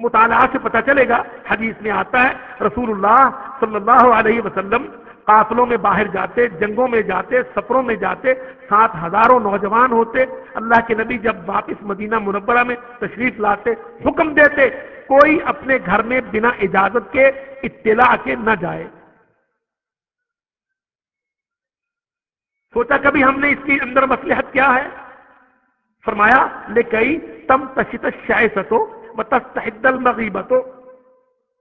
مطالعہ سے پتہ چلے گا، حدیث میں آتا ہے، رسول اللہ صلی اللہ علیہ وسلم قافلوں میں باہر جاتے، جنگوں میں جاتے، سفروں میں جاتے، سات ہزاروں نوجوان ہوتے، اللہ کے نبی جب واپس مدینہ منورہ میں تشریف لاتے، حکم دیتے، کوئی اپنے گھر میں بنا اجازت کے اطلاع کے نہ جائے۔ سوچا کبھی ہم نے اس کے اندر مسلحت کیا ہے؟ فرمایا لے کئی تم تشت ستو تستحد المغیبتو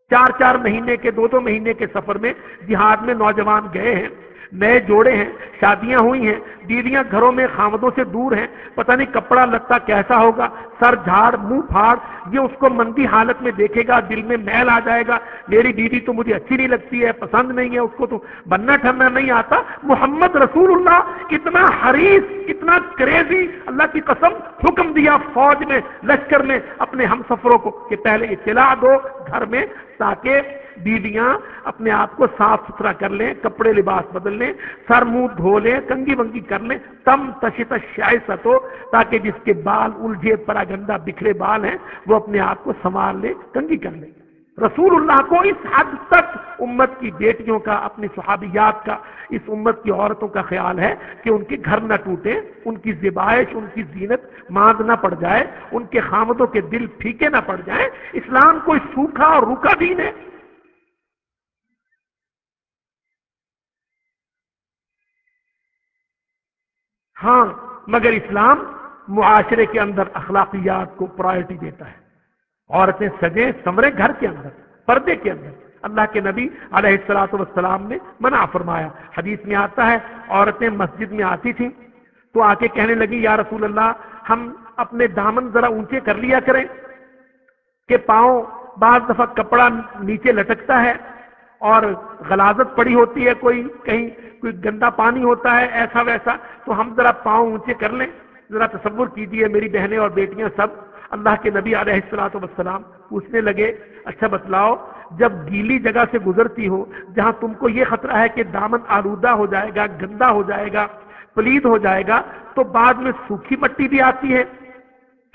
چار چار مہینے کے، دو دو مہینے کے سفر میں جہاد میں نوجوان گئے ہیں۔ نئے جوڑے ہیں، شادیاں ہوئی ہیں، بیویاں گھروں میں خامدوں سے دور ہیں، پتہ نہیں کپڑا لتا کیسا ہوگا، سر جھاڑ، منہ پھاڑ، یہ اس کو مندی حالت میں دیکھے گا، دل میں میل آ جائے گا، میری بیوی تو مجھے اچھی نہیں لگتی ہے، پسند نہیں ہے اس کو تو بننا ٹھننا نہیں آتا۔ محمد رسول اللہ اتنا حریص اتنا کریزی اللہ کی قسم، حکم دیا فوج میں، لشکر میں اپنے ہم سفروں کو کہ پہلے اطلاع دو گھر میں تاکہ بیویاں اپنے آپ کو صاف ستھرا کر لیں، کپڑے لباس بدل لیں، سر منہ دھو لیں کنگی ونگی کر لیں، تم تشت شائست ہو تاکہ جس کے بال الجھے پرا گندا بکھرے بال ہیں، وہ اپنے آپ کو سنوار لے کنگی کر لیں۔ رسول اللہ کو اس حد تک امت کی بیٹیوں کا، اپنی صحابیات کا، اس امت کی عورتوں کا خیال ہے کہ ان کے گھر نہ ٹوٹے، ان کی زبائش ان کی زینت ماند نہ پڑ جائے، ان کے خامدوں کے دل پھیکے نہ پڑ جائیں۔ اسلام کوئی سوکھا اور روکا دین ہے۔ ہاں مگر اسلام معاشرے کے اندر اخلاقیات کو پرائرٹی دیتا ہے۔ عورتیں سجیں سمرے گھر کے اندر، پردے کے اندر۔ اللہ کے نبی علیہ السلاۃ والسلام نے منع فرمایا۔ حدیث میں آتا ہے، عورتیں مسجد میں آتی تھیں تو آ کے کہنے لگی، یا رسول اللہ، ہم اپنے دامن ذرا اونچے کر لیا کریں کہ پاؤں بعض دفعہ کپڑا نیچے لٹکتا ہے اور غلازت پڑی ہوتی ہے، کوئی کہیں کوئی گندا پانی ہوتا ہے، ایسا ویسا، تو ہم ذرا پاؤں اونچے کر لیں۔ ذرا تصور کیجیے میری بہنیں اور بیٹیاں سب۔ اللہ کے نبی علیہ السلاۃ وسلام پوچھنے لگے اچھا بتلاؤ، جب گیلی جگہ سے گزرتی ہو، جہاں تم کو یہ خطرہ ہے کہ دامن آلودہ ہو جائے گا، گندا ہو جائے گا، پلید ہو جائے گا، تو بعد میں سوکھی مٹی بھی آتی ہے۔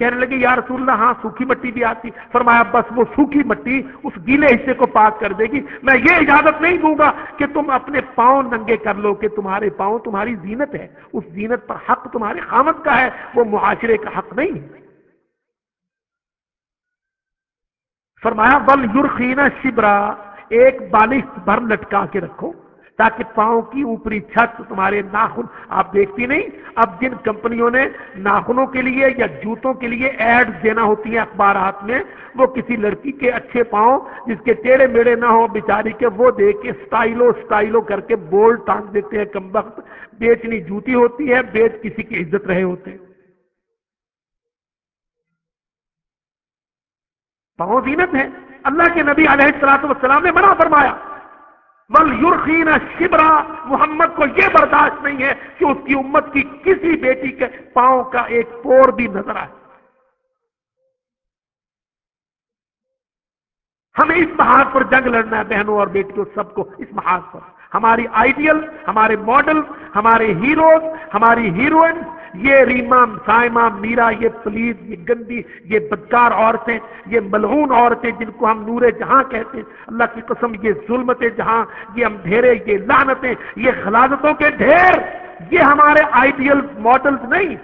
کہنے لگے، یا رسول اللہ ہاں سوکھی مٹی بھی آتی. فرمایا، بس وہ سوکھی مٹی اس گیلے حصے کو پاک کر دے گی۔ میں یہ اجازت نہیں دوں گا کہ تم اپنے پاؤں ننگے کر لو کہ تمہارے پاؤں تمہاری زینت ہے۔ اس زینت پر حق تمہارے خامت کا ہے، وہ معاشرے کا حق نہیں ہے۔ فرمایا، بل یورخینا شبرا، ایک بالش بھر لٹکا کے رکھو۔ تاکہ پاؤں کی اوپری چھت تمہارے ناخن، آپ دیکھتی نہیں؟ اب جن کمپنیوں نے ناخنوں کے لیے یا جوتوں کے لیے ایڈ دینا ہوتی ہیں اخبارات میں، وہ کسی لڑکی کے اچھے پاؤں، جس کے ٹیڑے میڑے نہ ہو بیچاری کے وہ دے کے سٹائلو سٹائلو کر کے بول ٹانگ دیتے ہیں کم وقت۔ بیچنی جوتی ہوتی ہے، بیچ کسی کی عزت رہے ہوتے ہیں۔ پاؤں زینت ہے اللہ کے نبی علیہ السلاط والسلام نے منع فرمایا ول شبرا محمد کو یہ برداشت نہیں ہے کہ اس کی امت کی کسی بیٹی کے پاؤں کا ایک پور بھی نظر آئے۔ ہمیں اس محاذ پر جنگ لڑنا ہے بہنوں اور بیٹیوں، سب کو اس محاذ پر۔ ہماری آئیڈیل، ہمارے ماڈل ہمارے ہیروز، ہماری ہیروئن یہ ریما سائما میرا یہ پلیز، یہ گندی، یہ بدکار عورتیں، یہ ملعون عورتیں جن کو ہم نور جہاں کہتے ہیں۔ اللہ کی قسم، یہ ظلمت جہاں، یہ اندھیرے، یہ لانتیں یہ غلازتوں کے ڈھیر۔ یہ ہمارے آئیڈیل ماڈلز نہیں۔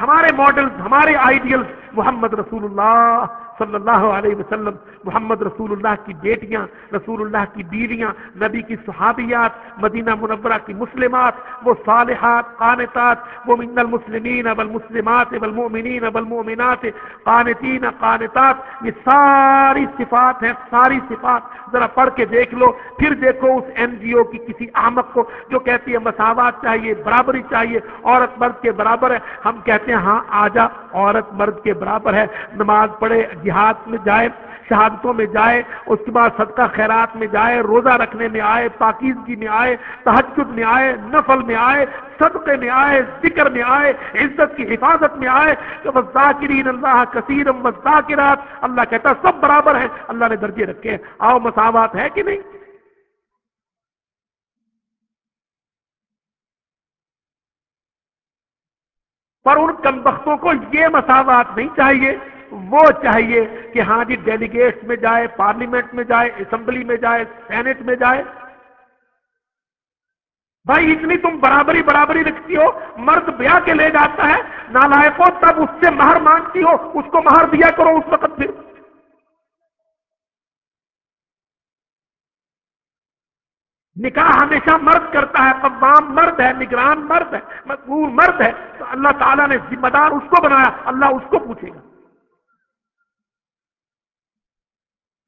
ہمارے ماڈلز ہمارے آئیڈیلز محمد رسول اللہ صلی اللہ علیہ وسلم، محمد رسول اللہ کی بیٹیاں رسول اللہ کی بیویاں، نبی کی صحابیات، مدینہ منورہ کی مسلمات، وہ صالحات، قانتات، وہ من المسلمین والمسلمات والمؤمنین والمؤمنات، قانتین، قانتات، یہ ساری صفات ہیں، ساری صفات، ذرا پڑھ کے دیکھ لو، پھر دیکھو اس این جی او کی کسی احمق کو جو کہتی ہے مساوات چاہیے، برابری چاہیے، عورت مرد کے برابر ہے، ہم کہتے ہیں ہاں آجا، عورت مرد کے برابر ہے، نماز پڑھے، جہاد میں جائے، شہادتوں میں جائے، اس کے بعد صدقہ خیرات میں جائے، روزہ رکھنے میں آئے، پاکیزگی میں آئے تحجد میں آئے، نفل میں آئے، صدقے میں آئے، ذکر میں آئے، عزت کی حفاظت میں آئے تو ذاکرین اللہ کثیرم ذاکرات اللہ کہتا سب برابر ہیں، اللہ نے درجے رکھے آؤ مساوات ہے کہ نہیں؟ پر ان کمبختوں کو یہ مساوات نہیں چاہیے۔ وہ چاہیے کہ ہاں جی ڈیلیگیٹس میں جائے پارلیمنٹ میں جائے اسمبلی میں جائے سینٹ میں جائے۔ بھائی، اتنی تم برابری برابری رکھتی ہو، مرد بیاہ کے لے جاتا ہے نالائکوں تب اس سے مہر مانگتی ہو، اس کو مہر دیا کرو اس وقت پھر۔ نکاح ہمیشہ مرد کرتا ہے، قوام مرد ہے، نگران مرد ہے، مقبول مرد ہے، تو اللہ تعالیٰ نے ذمہ دار اس کو بنایا، اللہ اس کو پوچھے گا۔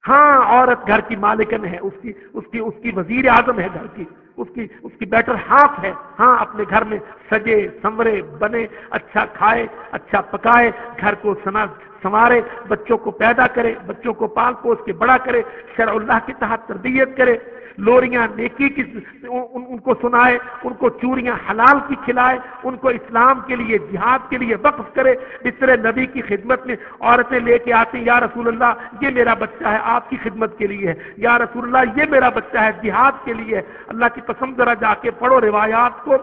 ہاں عورت گھر کی مالکن ہے، اس کی اس کی اس کی وزیر اعظم ہے گھر کی، اس کی اس کی بیٹر ہاف ہے۔ ہاں اپنے گھر میں سجے سمرے بنے اچھا کھائے اچھا پکائے، گھر کو سنا، سنوارے، بچوں کو پیدا کرے، بچوں کو پال پوس کے بڑا کرے، شرع اللہ کے تحت تربیت کرے۔ لوریاں نیکی کی ان کو سنائے، ان کو چوریاں حلال کی کھلائے، ان کو اسلام کے لیے، جہاد کے لیے وقف کرے۔ اس طرح نبی کی خدمت میں عورتیں لے کے آتی یا رسول اللہ، یہ میرا بچہ ہے، آپ کی خدمت کے لیے ہے۔ یا رسول اللہ، یہ میرا بچہ ہے، جہاد کے لیے اللہ کی قسم، ذرا جا کے پڑھو روایات کو۔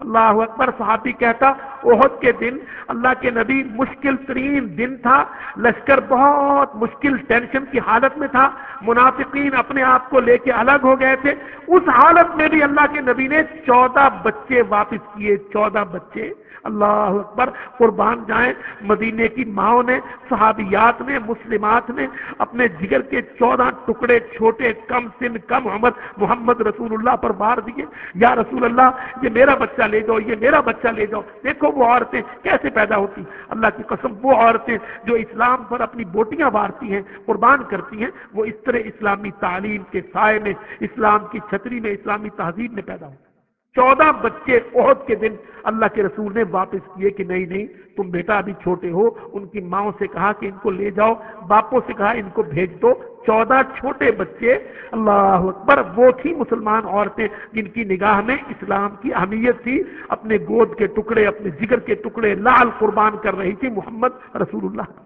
اللہ اکبر صحابی کہتا عہد کے دن اللہ کے نبی مشکل ترین دن تھا، لشکر بہت مشکل ٹینشن کی حالت میں تھا، منافقین اپنے آپ کو لے کے الگ ہو گئے تھے۔ اس حالت میں بھی اللہ کے نبی نے چودہ بچے واپس کیے، چودہ بچے۔ اللہ اکبر، قربان جائیں۔ مدینے کی ماؤں نے، صحابیات نے، مسلمات نے اپنے جگر کے چودہ ٹکڑے چھوٹے، کم سن، کم عمر محمد رسول اللہ پر مار دیے۔ یا رسول اللہ، یہ میرا بچہ لے جاؤ، یہ میرا بچہ لے جاؤ۔ دیکھو وہ عورتیں کیسے پیدا ہوتی۔ اللہ کی قسم، وہ عورتیں جو اسلام پر اپنی بوٹیاں مارتی ہیں، قربان کرتی ہیں، وہ اس طرح اسلامی تعلیم کے سائے میں، اسلام کی چھتری میں، اسلامی تہذیب میں پیدا ہوتی چودہ بچے عہد کے دن اللہ کے رسول نے واپس کیے کہ نہیں نہیں، تم بیٹا ابھی چھوٹے ہو۔ ان کی ماؤں سے کہا کہ ان کو لے جاؤ۔ باپوں سے کہا ان کو بھیج دو۔ چودہ چھوٹے بچے، اللہ اکبر، وہ تھی مسلمان عورتیں جن کی نگاہ میں اسلام کی اہمیت تھی۔ اپنے گود کے ٹکڑے، اپنے جگر کے ٹکڑے لال قربان کر رہی تھی محمد رسول اللہ۔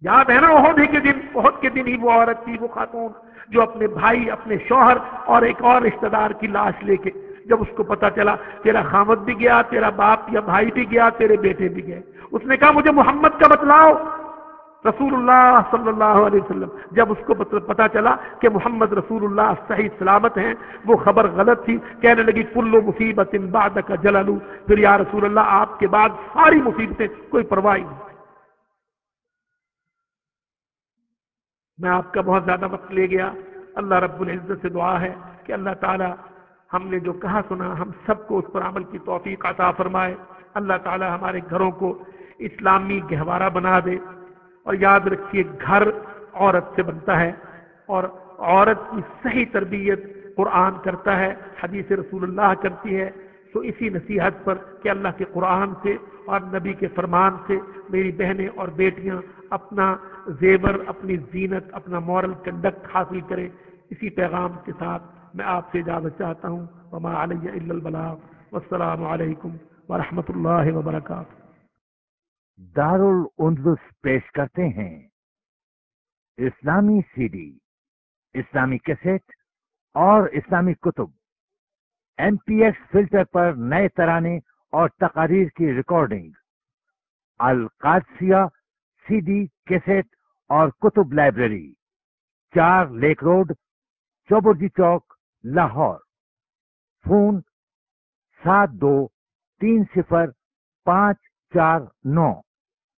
یاد ہے نا عہد ہی کے دن، عہد کے دن ہی وہ عورت تھی، وہ خاتون۔ جو اپنے بھائی، اپنے شوہر اور ایک اور رشتہ دار کی لاش لے کے جب اس کو پتا چلا تیرا خامد بھی گیا، تیرا باپ یا بھائی بھی گیا، تیرے بیٹے بھی گئے۔ اس نے کہا، مجھے محمد کا بتلاؤ۔ رسول اللہ صلی اللہ علیہ وسلم، جب اس کو پتا چلا کہ محمد رسول اللہ صحیح سلامت ہیں، وہ خبر غلط تھی۔ کہنے لگی، کلو مصیبت بعد کا جلالو۔ پھر یا رسول اللہ آپ کے بعد ساری مصیبتیں، کوئی پرواہ نہیں۔ میں آپ کا بہت زیادہ وقت لے گیا۔ اللہ رب العزت سے دعا ہے کہ اللہ تعالی ہم نے جو کہا سنا، ہم سب کو اس پر عمل کی توفیق عطا فرمائے۔ اللہ تعالی ہمارے گھروں کو اسلامی گہوارہ بنا دے۔ اور یاد رکھیے، گھر عورت سے بنتا ہے اور عورت کی صحیح تربیت قرآن کرتا ہے، حدیث رسول اللہ کرتی ہے۔ تو اسی نصیحت پر کہ اللہ کے قرآن سے اور نبی کے فرمان سے میری بہنیں اور بیٹیاں اپنا زیور، اپنی زینت، اپنا مورل کنڈکٹ حاصل کریں اسی پیغام کے ساتھ میں آپ سے اجازت چاہتا ہوں۔ وما علیہ البلاغ۔ والسلام علیکم ورحمۃ اللہ وبرکاتہ دار پیش کرتے ہیں۔ اسلامی سی ڈی، اسلامی کیسٹ اور اسلامی کتب۔ ایم پی ایس فلٹر پر نئے ترانے اور تقاریر کی ریکارڈنگ۔ القادسیہ سی ڈی کیسٹ اور کتب لائبریری، چار لیک روڈ، چوبرجی چوک، لاہور۔ فون سات دو تین صفر پانچ چار نو۔